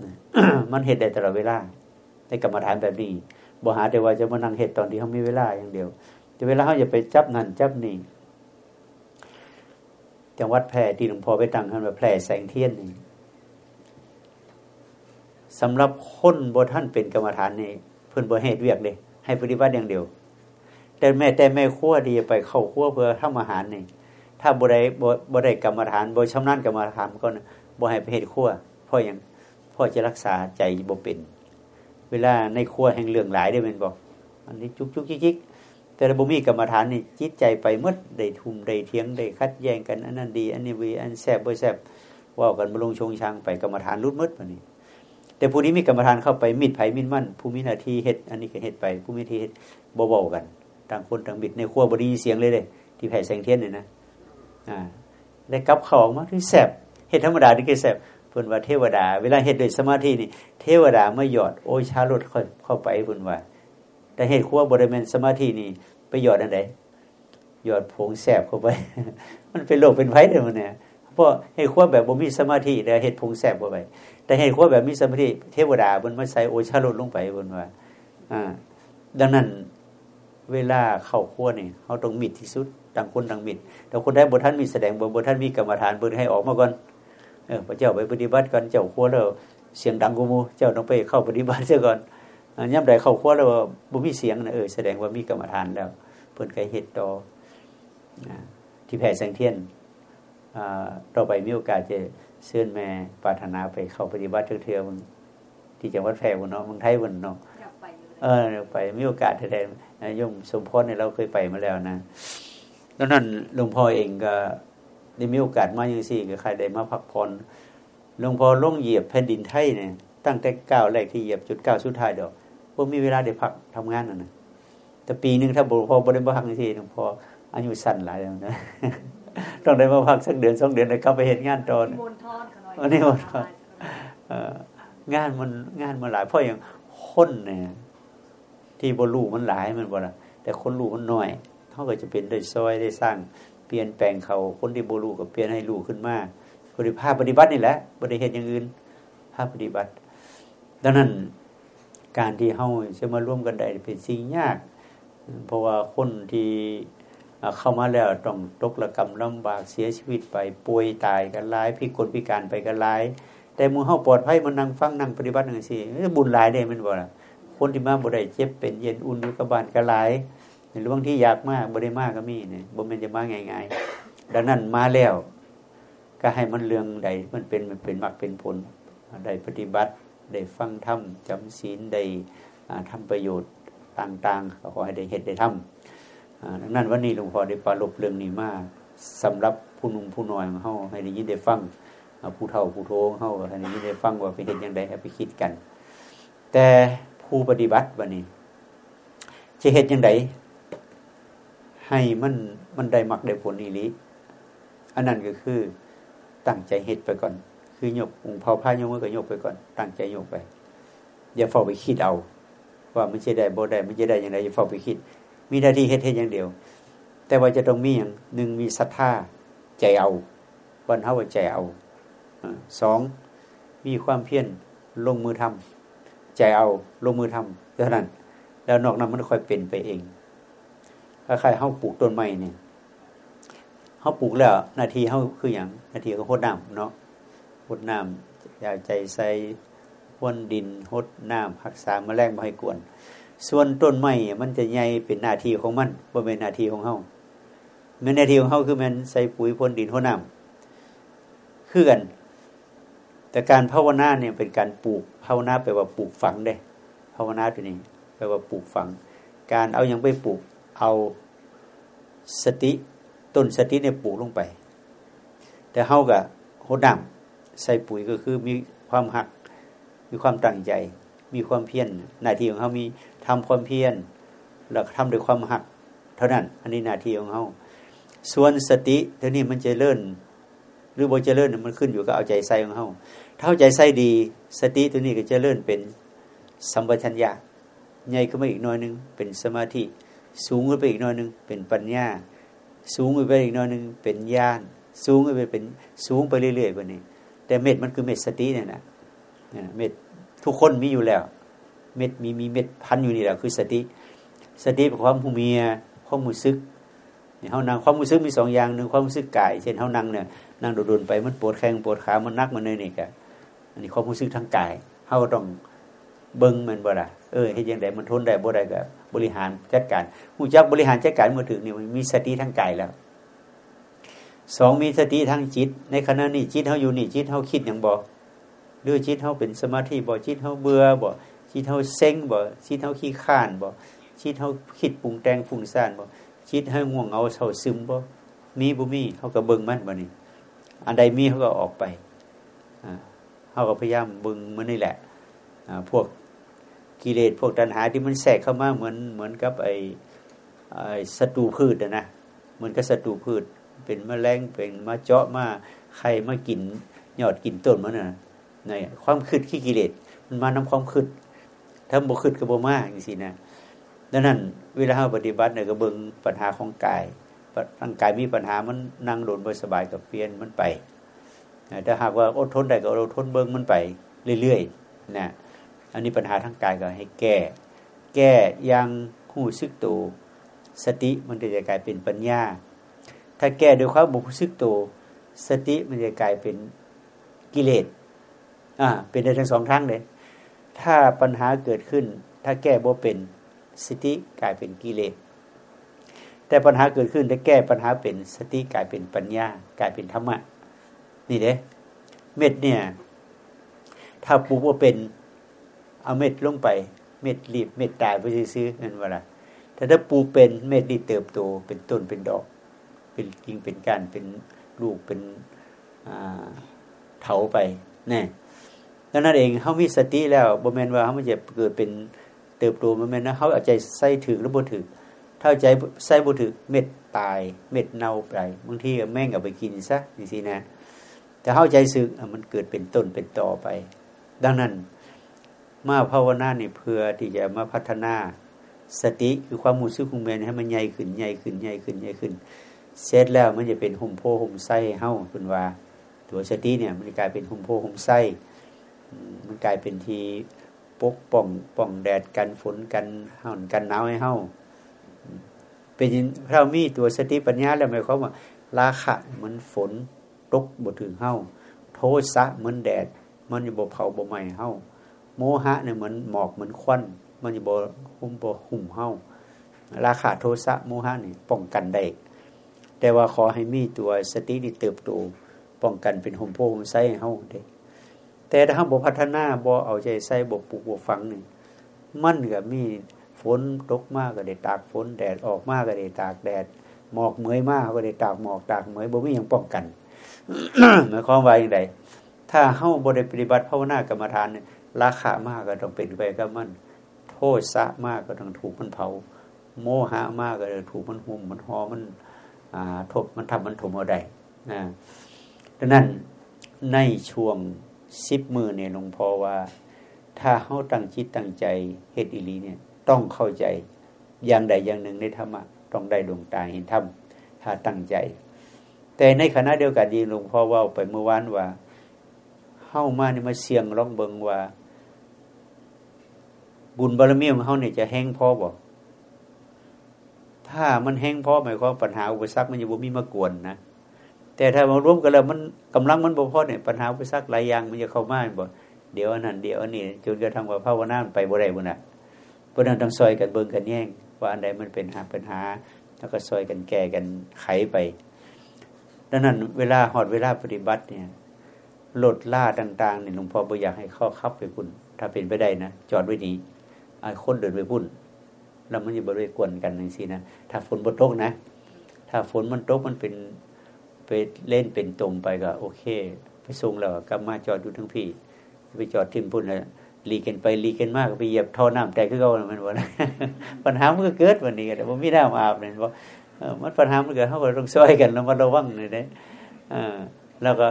มันเหตุได้ตลอดเวลาในกรรมฐานแบบนี้ บ่หาแต่ว่าจะมานั่งเหตุตอนที่เขามีเวลาอย่างเดียว แต่เวลาเขาอย่าไปจับนั่นจับนี่จังหวัดแพร่ที่หลวงพ่อไปตั้งท่านว่าแพร่แสงเทียนนี่สำหรับคนบท่านเป็นกรรมฐานนี่เพื่อนบ่เหตุเวียกเลย ให้ปฏิบัติอย่างเดียว แต่แม่แต่แม่ขั้วดีไปเข้าขั้วเพื่อทำอาหารนี่ถ้าบ่ได้บ่ได้กรรมฐานบ่ชำนาญกรรมฐานก็บ่ให้ไปเหตุขั้วเพราะอย่างพ่อจะรักษาใจบ่เป็น เวลาในขั้วแห่งเรื่องหลายได้เป็นบอกอันนี้จุกจุกจิกจิกแต่ระบบมีกรรมฐานนี่จิตใจไปมืดได้ทุ่มได้เทียงได้คัดแย่งกันอันนั้นดีอันนี้วีอันแซบบ่แซบว่ากันบรลงชงช่างไปกรรมฐานรุดมืดมานี่แต่ผู้นี้มีกรรมฐานเข้าไปมิดไผ่มิดมั่นผู้มีนาทีเฮ็ดอันนี้ก็เฮ็ดไปผู้มีนาทีเฮ็ดเบาๆกันต่างคนต่างบิดในครัวบดีเสียงเลยเลยที่แผ่แสงเทียนเนี่ยนะอ่าได้กับของมาที่แสบเห็ดธรรมดาที่แกแสบ เพิ่นว่าเทวดา เวลาเห็ดโดยสมาธินี่ เทวดาเมื่อหยอดโอ้ยชาลดเข้าไปเพิ่นว่า แต่เห็ดครัวบริเวณสมาธินี่ไปหยอดอันไหนหยอดผงแสบเข้าไป มันเป็นโรคเป็นไฟเด้อมันเนี่ยเพราะเห็ดครัวแบบบ่มีสมาธิแต่เห็ดผงแสบเข้าไป แต่เห็ดครัวแบบมีสมาธิเทวดามันมาใส่โอชาลดลงไปเพิ่นว่า อ่า ดังนั้นเวลาเข้าครัวนี่เขาต้องมิดที่สุดต่างคนต่างมิดแต่คนได้บทท่านมีแสดงบทท่านมีกรรมฐานเบิดให้ออกมาก่อน เออพระเจ้าไปปฏิบัติกันเจ้าครัวแล้วเสียงดังกูมูเจ้าต้องไปเข้าปฏิบัติเสียก่อนย่ำใดเข้าครัวแล้วบ่มีเสียงนะเออแสดงว่ามีกรรมฐานแล้วเพิ่นไกเฮ็ดต่อที่แผ่แสงเทียนต่อไปมีโอกาสจะเชิญแม่ปรารถนาไปเข้าปฏิบัติเทื่อๆที่จังหวัดแพร่บนเนาะเมืองไทยบนเนาะเออไปมีโอกาสแท้ๆยมสมพรเนี่ยเราเคยไปมาแล้วนะดังนั้นหลวงพ่อเองก็ ได้มีโอกาสมาอย่างสี่ก็ใครได้มาพักผ่อนหลวงพ่อลงเหยียบแผ่นดินไทยเนี่ยตั้งแต่ก้าวแรกที่เหยียบจุดก้าวสุดท้ายเดียวพวกมีเวลาได้พักทำงานนั่นนะแต่ปีหนึ่งถ้าหลวงพ่อบริบพักที่หลวงพ่ออายุสั้นหลายแล้วนะต้องได้มาพักสักเดือนสองเดือนแล้วก็ไปเห็นงานตอนอันนี้มันงานมันงานมันหลายเพราะอย่างคนเนี่ยที่บรูมันหลายมันบ่ละแต่คนรู้มันน้อยเขาก็จะเป็นได้ซอยได้สร้างเปลี่ยนแปลงเขาคนที่บรูก็เปลี่ยนให้รู้ขึ้นมาปฏิภาพปฏิบัตินี่แหละบริเหตุอย่างอื่นภาพปฏิบัติ ดังนั้นการที่เขาจะมาร่วมกันได้เป็นสิ่งยาก เพราะว่าคนที่เข้ามาแล้วต้องตกระกรรมลำบากเสียชีวิตไปป่วยตายกันหลายพิกลพิการไปกันหลาย แต่มือเขาปลอดภัยมันนั่งฟังนั่งปฏิบัตินั่งสิบุญหลายได้มันบ่ล่ะคนที่มาบ่ได้เจ็บเป็นเย็นอุ่นอยู่กับบ้านกันหลาย หรือบางที่อยากมากบ่ได้มากก็มีเนี่ยบ่เป็นจะมาง่ายๆดังนั้นมาแล้ว ก็ให้มันเรื่องใดมันเป็นมันเป็นมรรคเป็นผลได้ปฏิบัติได้ฟังธรรมจำศีลได้ทำประโยชน์ต่างๆขอให้ได้เห็นได้ทำดังนั้นวันนี้หลวงพ่อได้ปรารบเรื่องนี้มากสำหรับผู้นุ่มผู้น้อยของเขาให้ได้ยินได้ฟังผู้เฒ่าผู้โทเขาให้ได้ยินได้ฟังว่าไปเห็นอย่างไรให้ไปคิดกัน แต่ผู้ปฏิบัติวันนี้จะเห็นอย่างไร ให้มันมันได้มักได้ผลอีลีอันนั้นก็คือตั้งใจเห็ดไปก่อน คือโยกองเผาผ้าโยกมือก็ยกไปก่อน ตั้งใจโยกไป อย่าเฝ้าไปคิดเอา ว่ามันจะได้บ่ได้มันจะได้อย่างไรอย่าเฝ้าไปคิด มีหน้าที่เฮ็ดเฮ็ดอย่างเดียว แต่ว่าจะต้องมีอย่างหนึ่งมีศรัทธาใจเอาวันเท่าใจเอาสองมีความเพียรลงมือทำใจเอาลงมือทำเท่านั้น แล้วนอกนั้นมันค่อยเป็นไปเอง คล้ายๆเขาปลูกต้นไม้เนี่ยเขาปลูกแล้วนาทีเขาคืออย่างนาทีเขาหดน้ำเนาะหดน้ำอยากใจใส่พ้นดินหดน้ำพักษาแมลงมาให้กวน ส่วนต้นไม้มันจะใหญ่เป็นนาทีของมันบ่เป็นนาทีของเขาเมื่อนาทีของเขาคือมันใส่ปุ๋ยพ้นดินหดน้ำคือกันแต่การภาวนาเนี่ยเป็นการปลูกภาวนาแปลว่าปลูกฝังได้ภาวนาตัวนี้แปลว่าปลูกฝัง การเอาอย่างไปปลูก เอาสติต้นสติเนี่ยปลูกลงไป แต่เฮากับโหดำใส่ปุ๋ยก็คือมีความหัก มีความตั้งใจ มีความเพียรหน้าที่ของเขามีทำความเพียรแล้วทำด้วยความหัก เท่านั้น อันนี้หน้าที่ของเขาส่วนสติเท่านี้มันจะเลื่อนหรือบ่จะเลื่อนมันขึ้นอยู่กับเอาใจใส่ของเขาถ้าเอาใจใส่ดีสติตัวนี้ก็จะเลื่อนเป็นสัมปชัญญะใหญ่ขึ้นมาอีกหน่อยนึงเป็นสมาธิ สูงขึ้นไปอีกหน่อยหนึ่งเป็นปัญญา สูงขึ้นไปอีกหน่อยหนึ่งเป็นญาณสูงขึ้นไปเป็นสูงไปเรื่อยๆกว่านี้ แต่เม็ดมันคือเม็ดสติเนี่ยนะเม็ดทุกคนมีอยู่แล้ว เม็ดมีมีเม็ดพันอยู่นี่แหละคือสติ สติเป็นความผู้มีความมือซึกเนี่ยเขานั่งความมือซึกมีสองอย่างหนึ่งความมือซึกกายเช่นเขานั่งเนี่ยนั่งโดดๆไปมันปวดแข้งปวดขามันนักมันเลยนี่กะอันนี้ความมือซึกทางกายเขาต้องเบิ้งมันบ่ละเออให้ยังไงมันทนได้บ่ได้ก็ บริหารจัดการผู้จักบริหารจัดการมือถือนี่ยมีสติทั้งกายแล้วสองมีสติทั้งจิต ในขณะนี้จิตเขาอยู่นี่จิตเขาคิดอย่างบ่หรือจิตเขาเป็นสมาธิบ่จิตเขาเบื่อบ่จิตเขาเซ็งบ่จิตเขาขี้ข้านบ่จิตเขาคิดปรุงแต่งฟุ้งซ่านบ่จิตให้ง่วงเอาเศร้าซึมบ่มีบุมีเขาก็เบิ่งมันบ่นี่อันใดมีเขาก็ออกไปเขาก็พยายามเบิ่งมันนี่แหละพวก กิเลสพวกตัณหาที่มันแทรกเข้ามาเหมือนเหมือนกับไอ้ศัตรูพืชนะเหมันก็ศัตรูพืช เป็นมแมลงเป็นมาเจาะมาใครมากินยอดกินต้นมันน่ะในความคืดขี้กิเลสมันมานำความคืดถ้าบ่คืดก็บ่มากอย่างนี้นะดังนั้น เวลาเราปฏิบัติเนี่ยก็เบิ่งปัญหาของกายร่างกายมีปัญหามันนั่งโดนบ่สบายกับเปลี่ยนมันไปถ้าหากว่าอดทนได้ก็อดทนเบิ่งมันไปเรื่อยๆนะ อันนี้ปัญหาทางกายก็ให้แก้ แก้ยังหูซึกตัวสติมันจะกลายเป็นปัญญา ถ้าแก้โดยความบุกซึกตัวสติมันจะกลายเป็นกิเลสอ่าเป็นได้ทั้งสองทางเลย ถ้าปัญหาเกิดขึ้น ถ้าแก้บ่เป็นสติกลายเป็นกิเลสแต่ปัญหาเกิดขึ้นถ้าแก้ปัญหาเป็นสติกลายเป็นปัญญากลายเป็นธรรมะนี่เด้เม็ดเนี่ย ถ้าปลูกว่าเป็น เอาเม็ดลงไป เม็ดรีบเม็ดตายไปซื้อเงินเวลาแต่ถ้าปูเป็นเม็ดนี่เติบโตเป็นต้นเป็นดอก เป็นกิ่งเป็นก้านเป็นลูกเป็นเถาไปแน่ดังนั้นเองเขามีสติแล้วบ่แมนว่าเขาไม่จะเกิดเป็นเติบโตบ่แมนนะเขาเอาใจใส่ถึงหรือบ่ถึงถ้าใจใส่บ่ถึงเม็ดตาย เม็ดเน่าไปบางทีแม่งเอาไปกินซะนี่สินะแต่เข้าใจสึกมันเกิดเป็นต้นเป็นต่อไป ดังนั้น มาภาวนาเนี่ยเพื่อที่จะมาพัฒนาสติคือความมูซึกคุงเมนให้มันใหญ่ขึ้นใหญ่ขึ้นใหญ่ขึ้นใหญ่ขึ้น เสร็จแล้วมันจะเป็นหุ่มโพหุ่มไส้เฮ้าคุณว่า ตัวสติเนี่ยมันกลายเป็นหุ่มโพหุ่มไส้มันกลายเป็นทีปกป้องป้องแดดกันฝนกันห่อนกันหนาวให้เฮ้าเป็นเรามีตัวสติปัญญาแล้วหมายความว่าราคะเหมือนฝนตกบดถึงเฮ้าโทสะเหมือนแดด มันจะบ่เผาบ่ไหม้เฮ้า โมหะเนี่ยเหมือนหมอกเหมือนควันมันจะบ่หุ่มบ่หุ่มเฮาราคะโทสะโมหะนี่ป้องกันได้แต่ว่าขอให้มีตัวสตินี่เติบโตป้องกันเป็นหุ่มโพหุ่มไส้เฮาได้แต่ถ้าเฮาบ่พัฒนาบ่เอาใจใส่บ่ปลูกบ่ฟังนี่มันก็มีฝนตกมากก็ได้ตากฝนแดดออกมากก็ได้ตากแดดหมอกเหมยมากก็ได้ตากหมอกตากเหมยบ่มีหยังป้องกันหมายความว่าอย่างไรถ้าเฮาบ่ได้ปฏิบัติภาวนากรรมฐานเนี่ย ราคามากก็ต้องเป็นไปกับมัน โทษสะมากก็ต้องถูกมันเผา โมหะมากก็ถูกมันหุ่มมันหอมันทบมันทำมันถมเอาได้นะดังนั้นในช่วงสิบมือเนี่ยหลวงพ่อว่า ถ้าเขาตั้งจิตตั้งใจเฮตุอีลีเนี่ยต้องเข้าใจอย่างใดอย่างหนึ่งในธรรมะต้องได้ดวงตาเห็นธรรมถ้าตั้งใจ แต่ในขณะเดียวกันดีหลวงพ่อว่าไปเมื่อวานว่าเข้ามาเนี่ยมาเสียงร้องเบิงว่า บุญบารมีของเขาเนี่ยจะแห้งพอบอกถ้ามันแห้งพอหมายความปัญหาอุปสรรคมันจะบ่มีมากวนนะแต่ถ้ามารวมกันแล้วมันกำลังมันบ่พอเนี่ยปัญหาอุปสรรคหลายอย่างมันจะเข้ามาบ่เดี๋ยวอันนั้นเดี๋ยวอันนี้จนกระทั่งว่าภาวนาไปบ่ได้บ่น่ะเพราะนั้นต้องซอยกันเบิ่งกันแย่งว่าอันใดมันเป็นหาปัญหา แล้วก็ซอยกันแก้กันไขไปดังนั้นเวลาหอดเวลาปฏิบัติเนี่ยลดล่าต่างๆเนี่ยหลวงพ่อบ่อยากให้ข้าคับไปพุ่นถ้าเป็นไปได้นะจอดไว้ดีไอ้ คนเดินไปพุ่นแล้วมันจะบริเวณกวนกันอย่างนี้นะถ้าฝนบนตกนะ ถ้าฝนมันตกมันเป็นไปเล่นเป็นตมไปก็โอเค ไปส่งแล้วกลับมาจอดอยู่ทั้งพี่ไปจอดทิมพุ่นเลยลีกันไปลีกันมากไปเหยียบท่อน้ำแต่คือเขามันว่าปัญหามันก็เกิดวันนี้แต่ผมไม่ได้มาอาบเลยเพราะมันปัญหามันเกิดเขาก็ต้องช่วยกันแล้วมาระวังเลยนะแล้วก็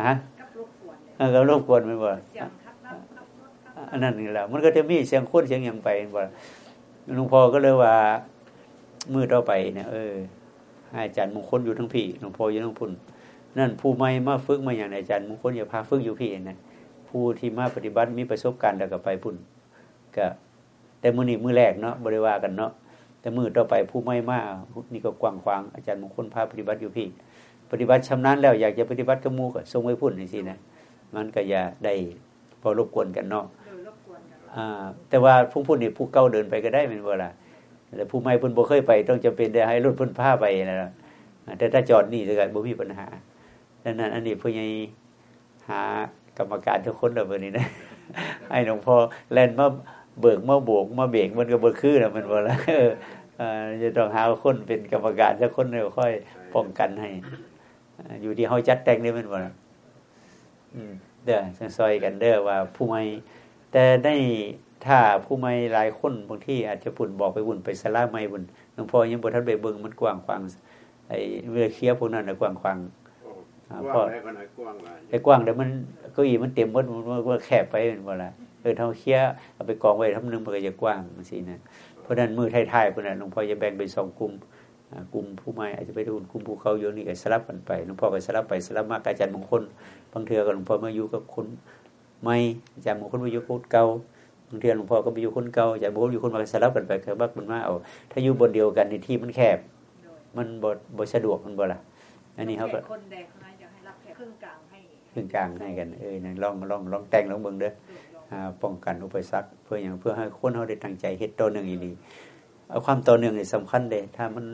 ฮะก็รบกวนไม่บ่ อันนั้นนี่แหละมันก็จะมีเสียงคนเสียงอย่างไปบ่หลวงพ่อก็เลยว่ามือต่อไปเนี่ยเอออาจารย์มงคลอยู่ทั้งพี่หลวงพ่ออยู่ทั้งพุ่นนั่นผู้ไม่มาฝึกมาอย่างอาจารย์มงคลอย่าพาฝึกอยู่พี่นะผู้ที่มาปฏิบัติมีประสบการณ์แล้วก็ไปพุ่นก็แต่มือนี้มือแรกเนาะบริวากันเนาะแต่มือต่อไปผู้ไม่มานี่ก็กว้างขวางอาจารย์มงคลพาปฏิบัติอยู่พี่ ปฏิบัติชำนาญแล้วอยากจะปฏิบัติกับมูก็ทรงไว้พุ่นนี่สินะมันก็อย่าได้พอรบกวนกันเนาะ แต่ว่าผู้พูดนี่ผู้เก่าเดินไปก็ได้เป็นเวลาแต่ผู้ใหม่พุ่นบ่เคยไป ต้องจำเป็นได้ให้รถพุ่นผ้าไปนะแต่ถ้าจอดนี่จะเกิดบ่มีปัญหาดังนั้น อันนี้ผู้ใหญ่หากรรมการทุกคนแบบนี้นะไอ้หลวงพ่อแล่นมาเบิกมาโบกมาเบรกมันก็บ่คือนะมันบ่ละจะต้องหาคนเป็นกรรมการสักคนเดียวค่อยป้องกันให้อยู่ที่เฮาจัดแต่งนี่มันบ่อืมเด้อซอยกันเด้อว่าผู้ใหม่ แต่ได้ถ้าผู้ไม่หลายคนบางที่อาจจะปุ่นบอกไปบุญไปสลาไม่บุญหลวงพ่อยังบ่ทันไปเบิ่งมันกว้างขวางไอ้เวลาเคลียร์พวกนั้นน่ะกว้างขวางกว้างไหนก็ไหนกว้างหลายไอ้กว้างเดี๋ยวมันเก้าอี้มันเต็มหมดมันมันแคบไปเป็นบ่ล่ะเออเท่าเคลียร์เอาไปกองไว้ทำนึงมันก็จะกว้างจังซี่นะเพราะฉะนั้นมือท้ายๆพุ่นน่ะหลวงพ่อจะแบ่งเป็นสองกลุ่มอ่ากลุ่มผู้ใหม่อาจจะไปดูกลุ่มภูเขาโยนี่ก็สลับกันไปหลวงพ่อก็สลับไปสลับมากับอาจารย์มงคลบางเทื่อก็หลวงพ่อมาอยู่กับคน ใหม่อาจารย์มงคลมาอยู่กับคนเก่าบางเทื่อหลวงพ่อก็ไปอยู่คนเก่าอาจารย์มงคลอยู่คนมาก็สลับกันไปคือบักมันมาเอา ถ้าอยู่บนเดียวกันในที่มันแคบ มันบ่บ่สะดวกมันบ่ล่ะอันนี้เขาก็คนแดงเขาอยากให้รับแค่ครึ่งกลางให้ครึ่งกลางให้กันเออนั่นลองลองลองแต่งลองเบิ่งเด้อดูลองอ่าป้องกันอุปสรรคเพื่ออย่างเพื่อให้คนเขาได้ตั้งใจเฮ็ดต่อเนื่องอีหลีเอาความต่อเนื่องนี่สำคัญเด้ถ้ามัน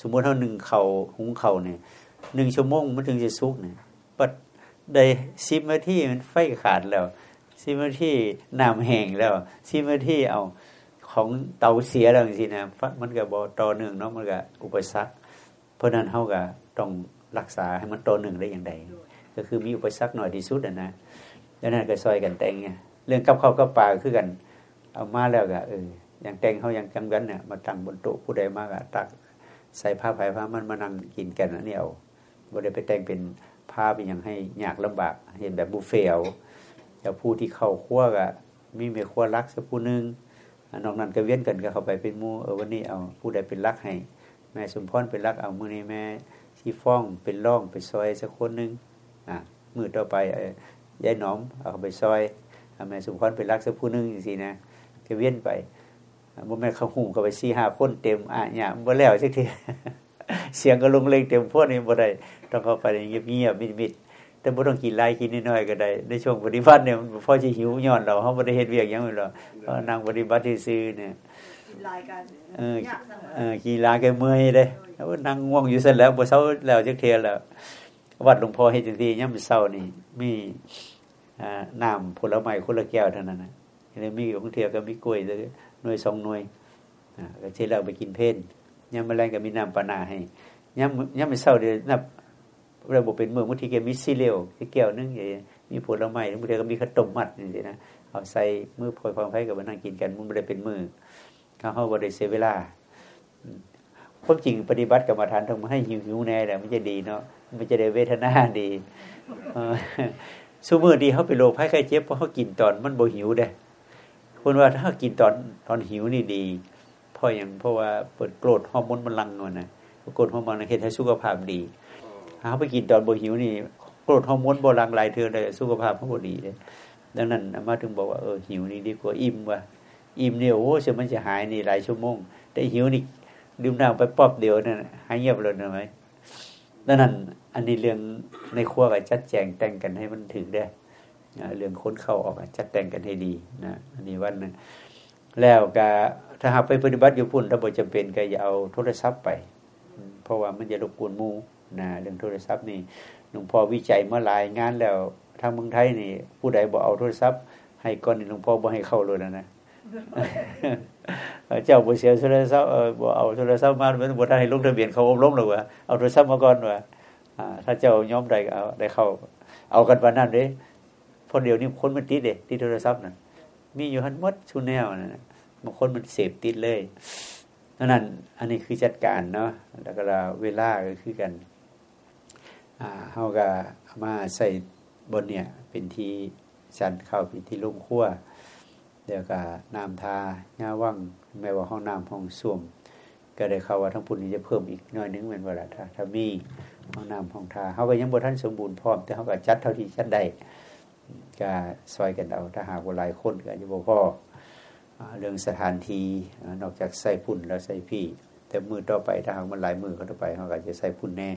สมมุติเฮานึ่งข้าวหุงข้าวเนี่ยหนึ่งชั่วโมงมันถึงจะสุกเนี่ยปัด ได้10นาที่มันไฟขาดแล้ว10นาที่น้ำแห้งแล้ว10นาที่เอาของเตาเสียแล้วจังซี่นะมันก็บ่ต่อเนื่องเนาะมันก็อุปสรรค เพราะนั้นเฮาก็ต้องรักษาให้มันต่อเนื่องได้อย่างใดก็คือมีอุปสรรคหน่อยที่สุดอะนะดังนั้นก็ซอยกันแต่งไงเรื่องกับข้าวกับปลาคือกัน เอามาแล้วก็เอออย่างแต่งเขาย่างจังกันเนี่ยมาตั้งบนโต๊ะผู้ใดมากอะตักใส่ผ้าไผ่ผ้ามันมานั่งกินกันอันนี้เอาบ่ได้ไปแต่งเป็น ผ้าเป็นอย่างให้ยากลำบากเห็นแบบบุฟเฟ่เอาแต่ผู้ที่เข้าครัวก็มีเมียครัวรักสักผู้นึงนอกนั้นก็เวียนกันก็เข้าไปเป็นมู่เออวันนี้เอาผู้ใดเป็นรักให้ แม่สมพรเป็นรักเอามือนี้แม่ที่ฟ้องเป็นร่องไปซอยสักคนนึงอะมือต่อไปยายหนอมเอาไปซอยอแม่สมพรเป็นรักสักผู้นึงจังซี่นะก็เวียนไปอะบ่แม่เขาหูก็ไป4 5คนเต็มอะเนี่ยบ่แล้วจักทีเสียงก็ลงเลงเต็มพวกนี้บ่ได้ ต้องเข้าไปเงียบๆมิดๆแต่บ่ต้องกินหลายกินน้อยๆก็ได้ในช่วงปฏิบัติเนี่ยมันพอสิหิวย้อนเราเฮาบ่ได้เฮ็ดเวียกหยังเลยหรอกเพราะนั่งปฏิบัติซื่อๆเนี่ยกินลายกันเออยากเสมอเออกีฬาแกเมื่อยเด้แล้วนั่งง่วงอยู่เสร็จแล้วบ่เช้าแล้วจักเทียแล้ววัดหลวงพ่อเฮ็ดจังซี่ยามมื้อเช้านี่มีอ่าน้ำผลไม้คนละแก้วเท่านั้นน่ะแล้วมีบางเทียก็มีกล้วยสักหน่วยสองหน่วยอ่าก็สิแล้วไปกินเพลนยามมื้อแลงก็มีน้ำปานาให้ยามมื้อยามมื้อเช้าเดี๋ยวนับเราบ่เป็นมื้อบางทีก็มีซีเรียลที่แก้วนึงอย่างมีผลไม้บางทีก็มีข้าวต้มมัดจังซี่นะเอาใส่มือพลอยความไผก็มานั่งกินกันมันบ่ได้เป็นมือเขาเขาบริเสเวลาความจริงปฏิบัติกรรมฐานทำให้หิวหิวแน่แหละมันจะดีเนาะมันจะได้เวทนาดีเออสมมือดีเขาไปโรคภัยไข้เจ็บเพราะเขากินตอนมันโบหิวเด้คนว่าถ้ากินตอนตอนหิวนี่ดีเพราะอย่างเพราะว่าเปิดโกรธฮอร์โมนมันลังเงินนะโกรธฮอร์โมนเห็นให้สุขภาพดี ถ้าไปกินตอนบ่หิวนี่โกรธฮอร์โมนบ่หลังไหลเทื่อเลยสุขภาพเขาบ่ดีเลยดังนั้นอามาถึงบอกว่าเออหิวนี่ดีกว่าอิ่มว่ะอิ่มเนี่ยโอ้เสียมันจะหายนี่หลายชั่วโมง แต่หิวนี่ดื่มน้ำไปป๊อบเดียวนั่นน่ะหายเงียบเลยนะไหมดังนั้น อันนี้เรื่องในครัวก็จัดแจงแต่งกันให้มันถึงได้เรื่องค้นเข้าออกจัดแต่งกันให้ดีนะอันนี้วันนะแล้วก็ถ้าหากไปปฏิบัติอยู่พุ่นถ้าบ่จำเป็นก็อย่าเอาโทรศัพท์ไป เพราะว่ามันจะรบกวนมู นะเรื่องโทรศัพท์นี่หลวงพ่อวิจัยเมื่อหลายงานแล้วทางเมืองไทยนี่ ผู้ใดบ่เอาโทรศัพท์ ให้ก่อนนี่หลวงพ่อบ่ให้เข้าเลยนะนะเจ้าบ่เสียโทรศัพท์เออบ่เอาโทรศัพท์มาเป็นบ่ได้ให้ลงทะเบียนเขาอบรมหรอว่าเอาโทรศัพท์มาก่อนว่าถ้าเจ้ายอมได้เอาได้เข้า เอากันปานนั้นเด้เพราะเดี๋ยวนี้คนมันติดเด้ติดโทรศัพท์น่ะมีอยู่หันมดชุแนวน่ะบางคนมันเสพติดเลยนั้นอันนี้คือจัดการเนาะแล้วก็เวลาก็คือกัน อ่าเฮาก็มาใส่บนเนี่ยเป็นที่ชันเข้าเป็นที่ลุ่มขั้วเดี๋ยวก็น้ำทาหญ้าว่างแม้ว่าห้องน้ำห้องส้วมก็ได้เข้าว่าทั้งปุ่นนี้จะเพิ่มอีกหน้อยนึงเป็นเวลาถ้าถ้ามีห้องน้ำห้องทาเขาก็ยังบ่ทันสมบูรณ์พร้อมแต่เขาก็จัดเท่าที่จัดได้ก็ซอยกันเอาถ้าหากว่าหลายคนก็อาจะบ่พออ่าเรื่องสถานที่นอกจากใส่พุ่นแล้วใส่พี่ แต่มือต่อไปถ้าหากมันหลายมือเขาต่อไปเขาก็จะใส่พุ่นแน่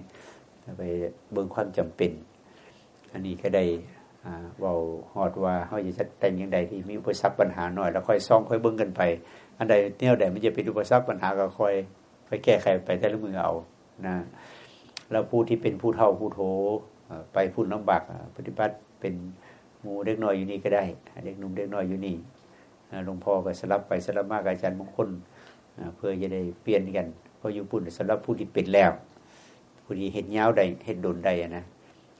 ไปเบิ่งความจำเป็น อันนี้ก็ได้อ่าเว้าฮอดว่าเฮาจะจัดแต่งย่างใดที่มีอุปสรรคปัญหาหน่อย แล้วค่อยซ่องค่อยเบิ่งกันไป อันใดแนวใดมันจะเป็นอุปสรรคปัญหาก็ค่อยค่อยแก้ไขไปแต่ละมือเอานะแล้วผู้ที่เป็นผู้เฒ่าผู้โถไปผู้ลำบากปฏิบัติเป็นหมูเด็กน้อยอยู่นี่ก็ได้เด็กหนุ่มเด็กน้อยอยู่นี่หลวงพ่อก็สลับไปสลับมากอาจารย์มงคลเพื่อจะได้เปลี่ยนกันเพราะอยู่ปุ่นสำหรับผู้ที่เป็นแล้ว ผู้ดีเห็นยาวใดเห็นโดนใดนะ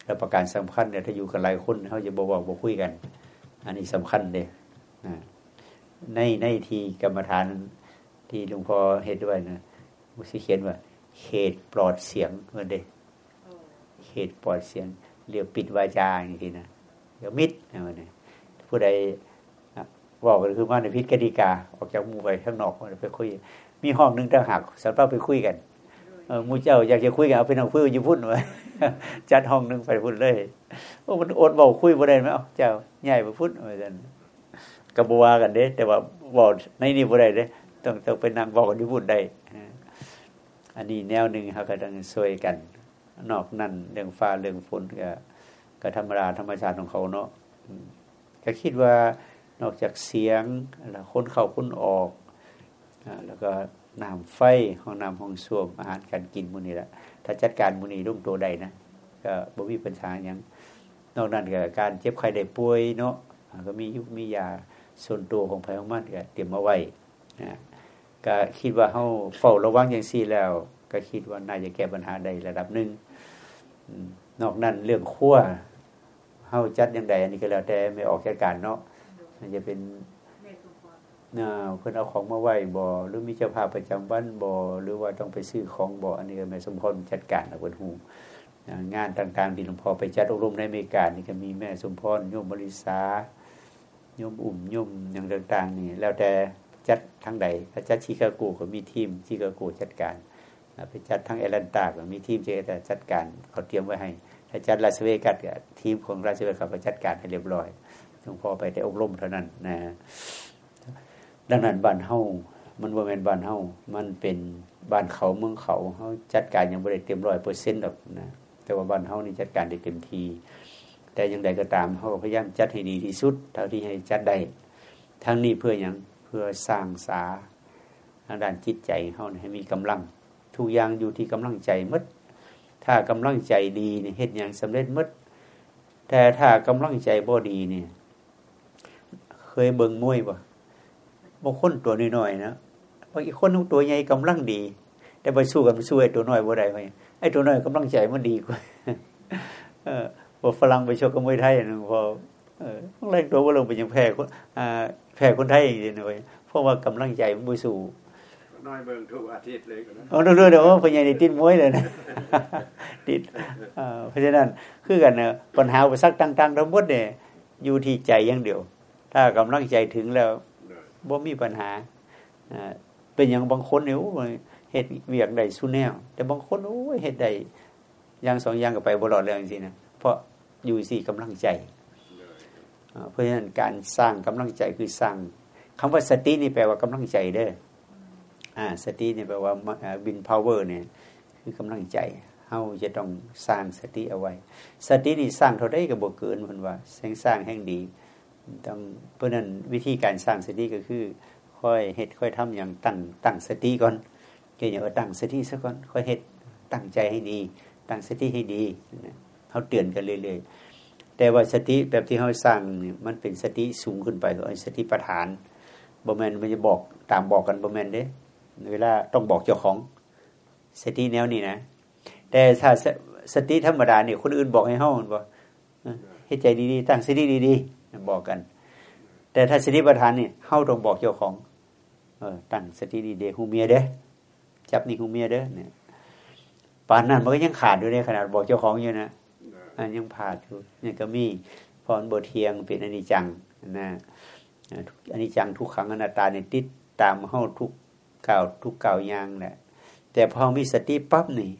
แล้วประการสำคัญเนี่ยถ้าอยู่กันหลายคนเขาจะบอกบอกบอคุยกัน อันนี้สำคัญเลยนะในในทีกรรมฐานที่หลวงพ่อเห็นด้วยนะมุสิเขียนว่าเขตปลอดเสียงเมื่อเดเขตปลอดเสียงเรียกปิดวาจาอย่างนี้นะเรียกมิดนะมันผู้ใดบอกกันคือว่าในพิษกติกาออกจากมูไปข้างนอกไปคุย มีห้องนึงต่างหากสำหรับไปคุยกัน มูเจ้าอยากจะคุยกันเอาไปนั่งคุยอยู่พุ่นไว้จัดห้องนึงไปพุ่นเลยโอ้มันอดบอกคุยบ่ได้ไหมเอ้าเจ้าใหญ่ไปพุ่นเหมือนกันกระบัวกันเด้แต่ว่าบอกในนี่บ่ได้เด้ต้องต้องไปนั่งบอกกันที่พุ่นได้อันนี้แนวหนึ่งเขาก็ต้องช่วยกัน นอกนั้นเรื่องฟ้าเรื่องฝนก็ก็ธรรมดาธรรมชาติของเขาเนาะก็คิดว่านอกจากเสียงแล้วคนเข้าคนออกแล้วก็ น้ำไฟห้องน้ำห้องส้วมอาหารการกินมูนี่แหละถ้าจัดการมูนี่รุ่งตัวใดนะก็บ่มีปัญหาอย่างนอกนั้นก็การเจ็บไข้ได้ป่วยเนาะก็มียุคมียาส่วนตัวของภายของมันก็เตรียมมาไว้นะก็คิดว่าเขาเฝ้าระวังอย่างซี่แล้ว ก็คิดว่าน่าจะแก้ปัญหาได้ระดับหนึ่งนอกนั้นเรื่องขั้วเฮาจัดอย่างใดอันนี้ก็แล้วแต่ไม่ออกจากการเนาะมันจะเป็น เพื่อนเอาของมาไหว้บ่อหรือมีเจ้าภาพประจำวันบ่อหรือว่าต้องไปซื้อของบ่ออันนี้ก็แม่สมพรจัดการนะเพิ่นฮู้งานต่างๆที่หลวงพ่อไปจัดอบรมในอเมริกานี่ก็มีแม่สมพรโยมบริษาโยมอุ่มโยมอย่างต่าง ๆ นี่ แล้วแต่จัดทั้งใดถ้าจัดชิคาโกก็มีทีมชิคาโกจัดการไปจัดทั้งแอตแลนตาก็มีทีมเจแต่จัดการเขาเตรียมไว้ให้ถ้าจัดลาสเวกัสก็ทีมของลาสเวกัสเขาจัดการให้เรียบร้อยหลวงพ่อไปแต่อบรมเท่านั้นนะ ดังนั้นบ้านเฮามันบ่แม่นบ้านเฮามันเป็นบ้านเขาเมืองเขาเฮาจัดการยังบ่ได้เต็มร้อยเปอร์เซ็นต์หรอกนะแต่ว่าบ้านเฮานี่จัดการได้เต็มทีแต่ยังใดก็ตามเฮาพยายามจัดให้ดีที่สุด เท่าที่ให้จัดได้ทั้งนี้เพื่อหยังเพื่อสร้างสาทางด้านจิตใจเฮาให้มีกำลัง ทุกอย่างอยู่ที่กำลังใจมดถ้ากำลังใจดีนี่เฮ็ดหยังสำเร็จมดแต่ถ้ากำลังใจบ่ดีนี่เคยเบิ่งมวยบ่ บางคนตัวน้อยๆนะบางอีกคนตัวใหญ่กำลังดี แต่ไปสู้กันไปสู้ไอ้ตัวน้อยบ่ได้ไปไอ้ตัวน้อยกำลังใจมันดีกว่าเออพอฝรั่งไปชกกับมวยไทยนึงพอเออแรงตัวว่าลงไปยังแพ้คนอ่าแพ้คนไทยอย่างนี้นะเว้ยเพราะว่ากำลังใจมันไปสู้น้อยเบิ่งทุกอาทิตย์เลยก็นะอ๋อเรื่องเดี๋ยวว่าพญานี่ติดมวยเลยนะติดเพราะฉะนั้นคือกันนะปัญหาอุปสรรคต่างๆทั้งหมดเนี่ยอยู่ที่ใจอย่างเดียว ถ้ากำลังใจถึงแล้ว บ่มีปัญหาเป็นอย่างบางคนเนี่ยเฮ็ดเวียกได้สู่แนว แต่บางคนโอ้ยเฮ็ดได้อย่างสองอย่างก็ไปบ่รอดเลยจริงๆนะเพราะอยู่ที่กำลังใจเพราะฉะนั้นการสร้างกำลังใจคือสร้างคำว่าสตินี่แปลว่ากำลังใจเด้ออ่าสตินี่แปลว่า willpower เนี่ยคือกำลังใจเฮาจะต้องสร้างสติเอาไว้ สตินี่สร้างเท่าได้ก็บ่เกินเพิ่นว่าแสงสร้างแห่งดี ต้องเพราะนั้นวิธีการสร้างสติก็คือ ค่อยเฮ็ดค่อยทำอย่างตั้งตั้งสติก่อนเกี่ยวกับตั้งสติซะก่อนค่อยเฮ็ดตั้งใจให้ดี ตั้งสติให้ดีเขาเตือนกันเรื่อยๆแต่ว่าสติแบบที่เขาสร้างเนี่ยมันเป็นสติสูงขึ้นไปก็สติปัฏฐานบ่แมนมันจะบอกตามบอกกันบ่แมนเด้เวลาต้องบอกเจ้าของสติแนวนี้นะ แต่ถ้าสติธรรมดาเนี่ยคนอื่นบอกให้เฮาบอกให้ใจดีๆตั้งสติดีๆ บอกกัน แต่ถ้าสติปัฏฐานนี่เฮาต้องบอกเจ้าของเออตั้งสติดีเดหูเมียเด้จับนี่หูเมียเด้อเนี่ยปานนั้นมันก็ยังขาดอยู่ในขนาดบอกเจ้าของอยู่นะอันยังผ่าดอยู่นี่ก็มีพรบทเทียงเป็นอนิจจังนะอนิจจังทุกขังอนัตตาเนี่ยติดตามเฮาทุกเก่าทุกเก่ายางแหละแต่พอมีสติปั๊บนี่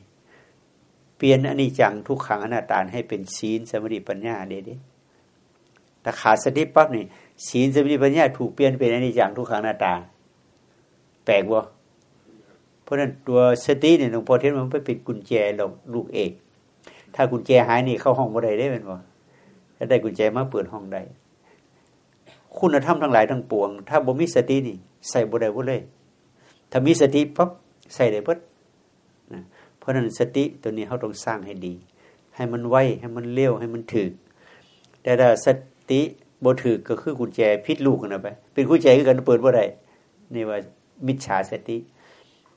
เปลี่ยนอนิจจังทุกขังอนัตตาให้เป็นศีลสมาธิปัญญาเด็ด ถ้าขาดสติปั๊บนี่ศีลสมาธิปัญญาถูกเปลี่ยนเป็นอนิจจังทุกขังหน้าตา แปลกวะเพราะนั้นตัวสติเนี่ยหลวงพ่อเทศมันไปปิดกุญแจลงลูกเอกถ้ากุญแจหายนี่เข้าห้องบ่ได้ได้เป็นวะถ้าได้กุญแจมาเปิดห้องได้คุณธรรมทั้งหลายทั้งปวง ถ้าบ่มีสตินี่ ใส่บ่ได้บ่เลย ถ้ามีสติปั๊บใส่ได้เบิดนะเพราะนั้นสติตัวนี้เขาต้องสร้างให้ดี ให้มันไวให้มันเร็วให้มันถึกแต่ถ้าส ติบ่ถือก็คือกุญแจพิษลูกนะไป เป็นกุญแจคือกันเปิดบ่ได้นี่ว่ามิจฉาสติ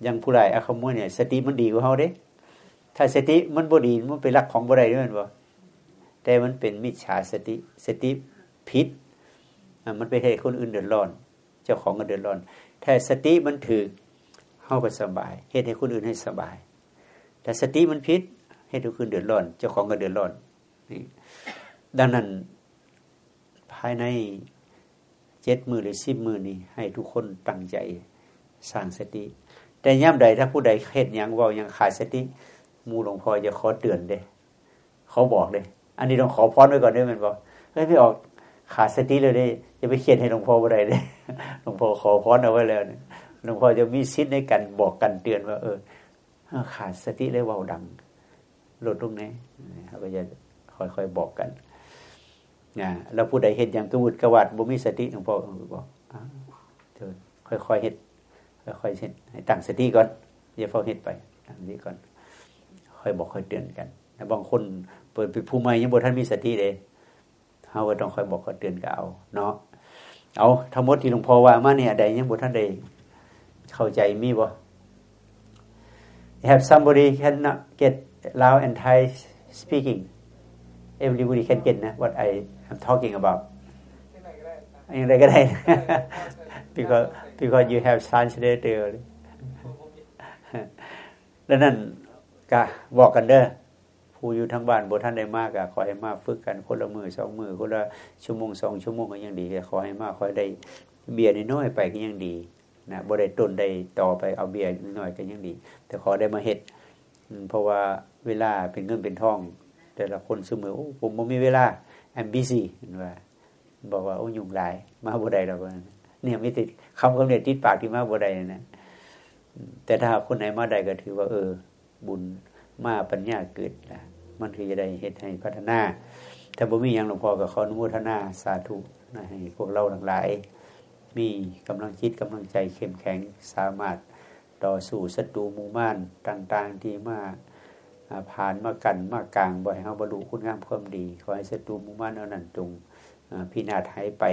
ยังผู้ใดอาคมวยเนี่ย สติมันดีกว่าเฮาเด้ ถ้าสติมันบ่ดีมันไปรักของบ่ได้ด้วยบ่แต่มันเป็นมิจฉาสติสติพิษมันไปให้คนอื่นเดือดร้อน เจ้าของก็เดือดร้อน ถ้าสติมันถือเฮาก็สบายเฮ็ดให้คนอื่นให้สบาย แต่สติมันผิดให้ทุกคนเดือดร้อน เจ้าของก็เดือดร้อนนี่ดังนั้นายในเจ็ดมือหรือสิบมือนี่ให้ทุกคนตั้งใจสร้างสติ แต่ย่ำใดถ้าผู้ใดเฮ็ดยังว่ายังขาดสติมูหลวงพ่อจะขอเตือนเด้เขาบอกเลย อันนี้ต้องขอพรไว้ก่อนด้วยมันบอกเฮ้ยไม่ออกขาดสติเลยได้จะไปเขียนให้หลวงพ่ออะไรเลยหลวงพ่อขอพรเอาไว้แล้วเนี่ยหลวงพ่อจะมีสิทธิ์ในการบอกกันเตือนว่า เออขาดสติเลยว่าดังลดตรงนี้เขาก็จะค่อยๆบอกกัน นะแล้วผู้ใดเห็นอย่างกระวุดกระวัดบ่มีสติหลวงพ่อบอกเธอค่อยๆเห็ดค่อยๆเห็ดให้ตั้งสติก่อนอย่าเฝ้าเห็ดไปตั้งสติก่อน ค่อยบอกค่อยเตือนกันบางคนเปิดไปผู้ใหม่ยังบ่ท่านมีสติเลยเฮาก็ต้องค่อยบอกค่อยเตือนก็เอาเนาะเอาทั้งหมดที่หลวงพ่อว่ามาเนี่ยใดยังบ่ท่านใดเข้าใจมีบ่ have somebody cannot get loud and Thai speaking everybody can get นะ what I am talking about ยังไงก็ได้ because because you have translator แล้วนั่นก็บอกกันเด้อผู้อยู่ทั้งบ้านบท่านได้มากก็ขอให้มาฝึกกันคนละมือสองมือคนละชั่วโมงสองชั่วโมงก็ยังดีขอให้มากขอให้ได้เบียร์น้อยไปก็ยังดีนะบ่ได้ต้นได้ต่อไปเอาเบียร์น้อยก็ยังดี แต่ขอได้มาเฮ็ดเพราะว่าเวลาเป็นเงินเป็นทอง แต่ละคนเสมอโอ้ผมบ่มีเวลา I'm busy ว่าบอกว่าโอ้ยุ่งหลาย มาบ่ได้แล้วเนี่ยไม่ติดคำกำเนิดติดปากที่มาบ่ได้นะแต่ถ้าคนไหนมาได้ก็ถือว่า เออ บุญมาปัญญาเกิดนะมันคือจะได้เหตุให้พัฒนา ถ้าบ่มีอย่างหลวงพ่อกับขออนุโมทนาสาธุนะให้พวกเราทั้งหลาย มีกำลังคิดกำลังใจเข้มแข็งสามารถต่อสู้ศัตรูมูม่านต่าง ๆ ที่มา ผ่านมากันมากลางบ่อยเฮาบรรลุคุณงามความดี ขอให้ศัตรูมูม่านเอานั้นจงพินาศหายไป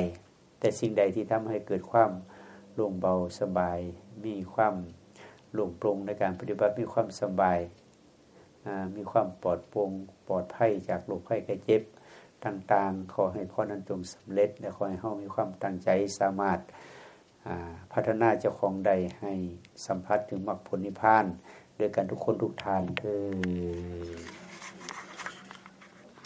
แต่สิ่งใดที่ทำให้เกิดความโล่งเบาสบาย มีความโล่งปร่งในการปฏิบัติมีความสบาย มีความปลอดโปร่งปลอดภัยจากโรคภัยไข้เจ็บต่างๆ ขอให้พ่อนั้นจงสำเร็จ และขอให้เฮามีความตั้งใจสามารถพัฒนาเจ้าของใดให้สัมผัสถึงมรรคผลนิพพาน ด้วยกันทุกคนทุกทานเธอ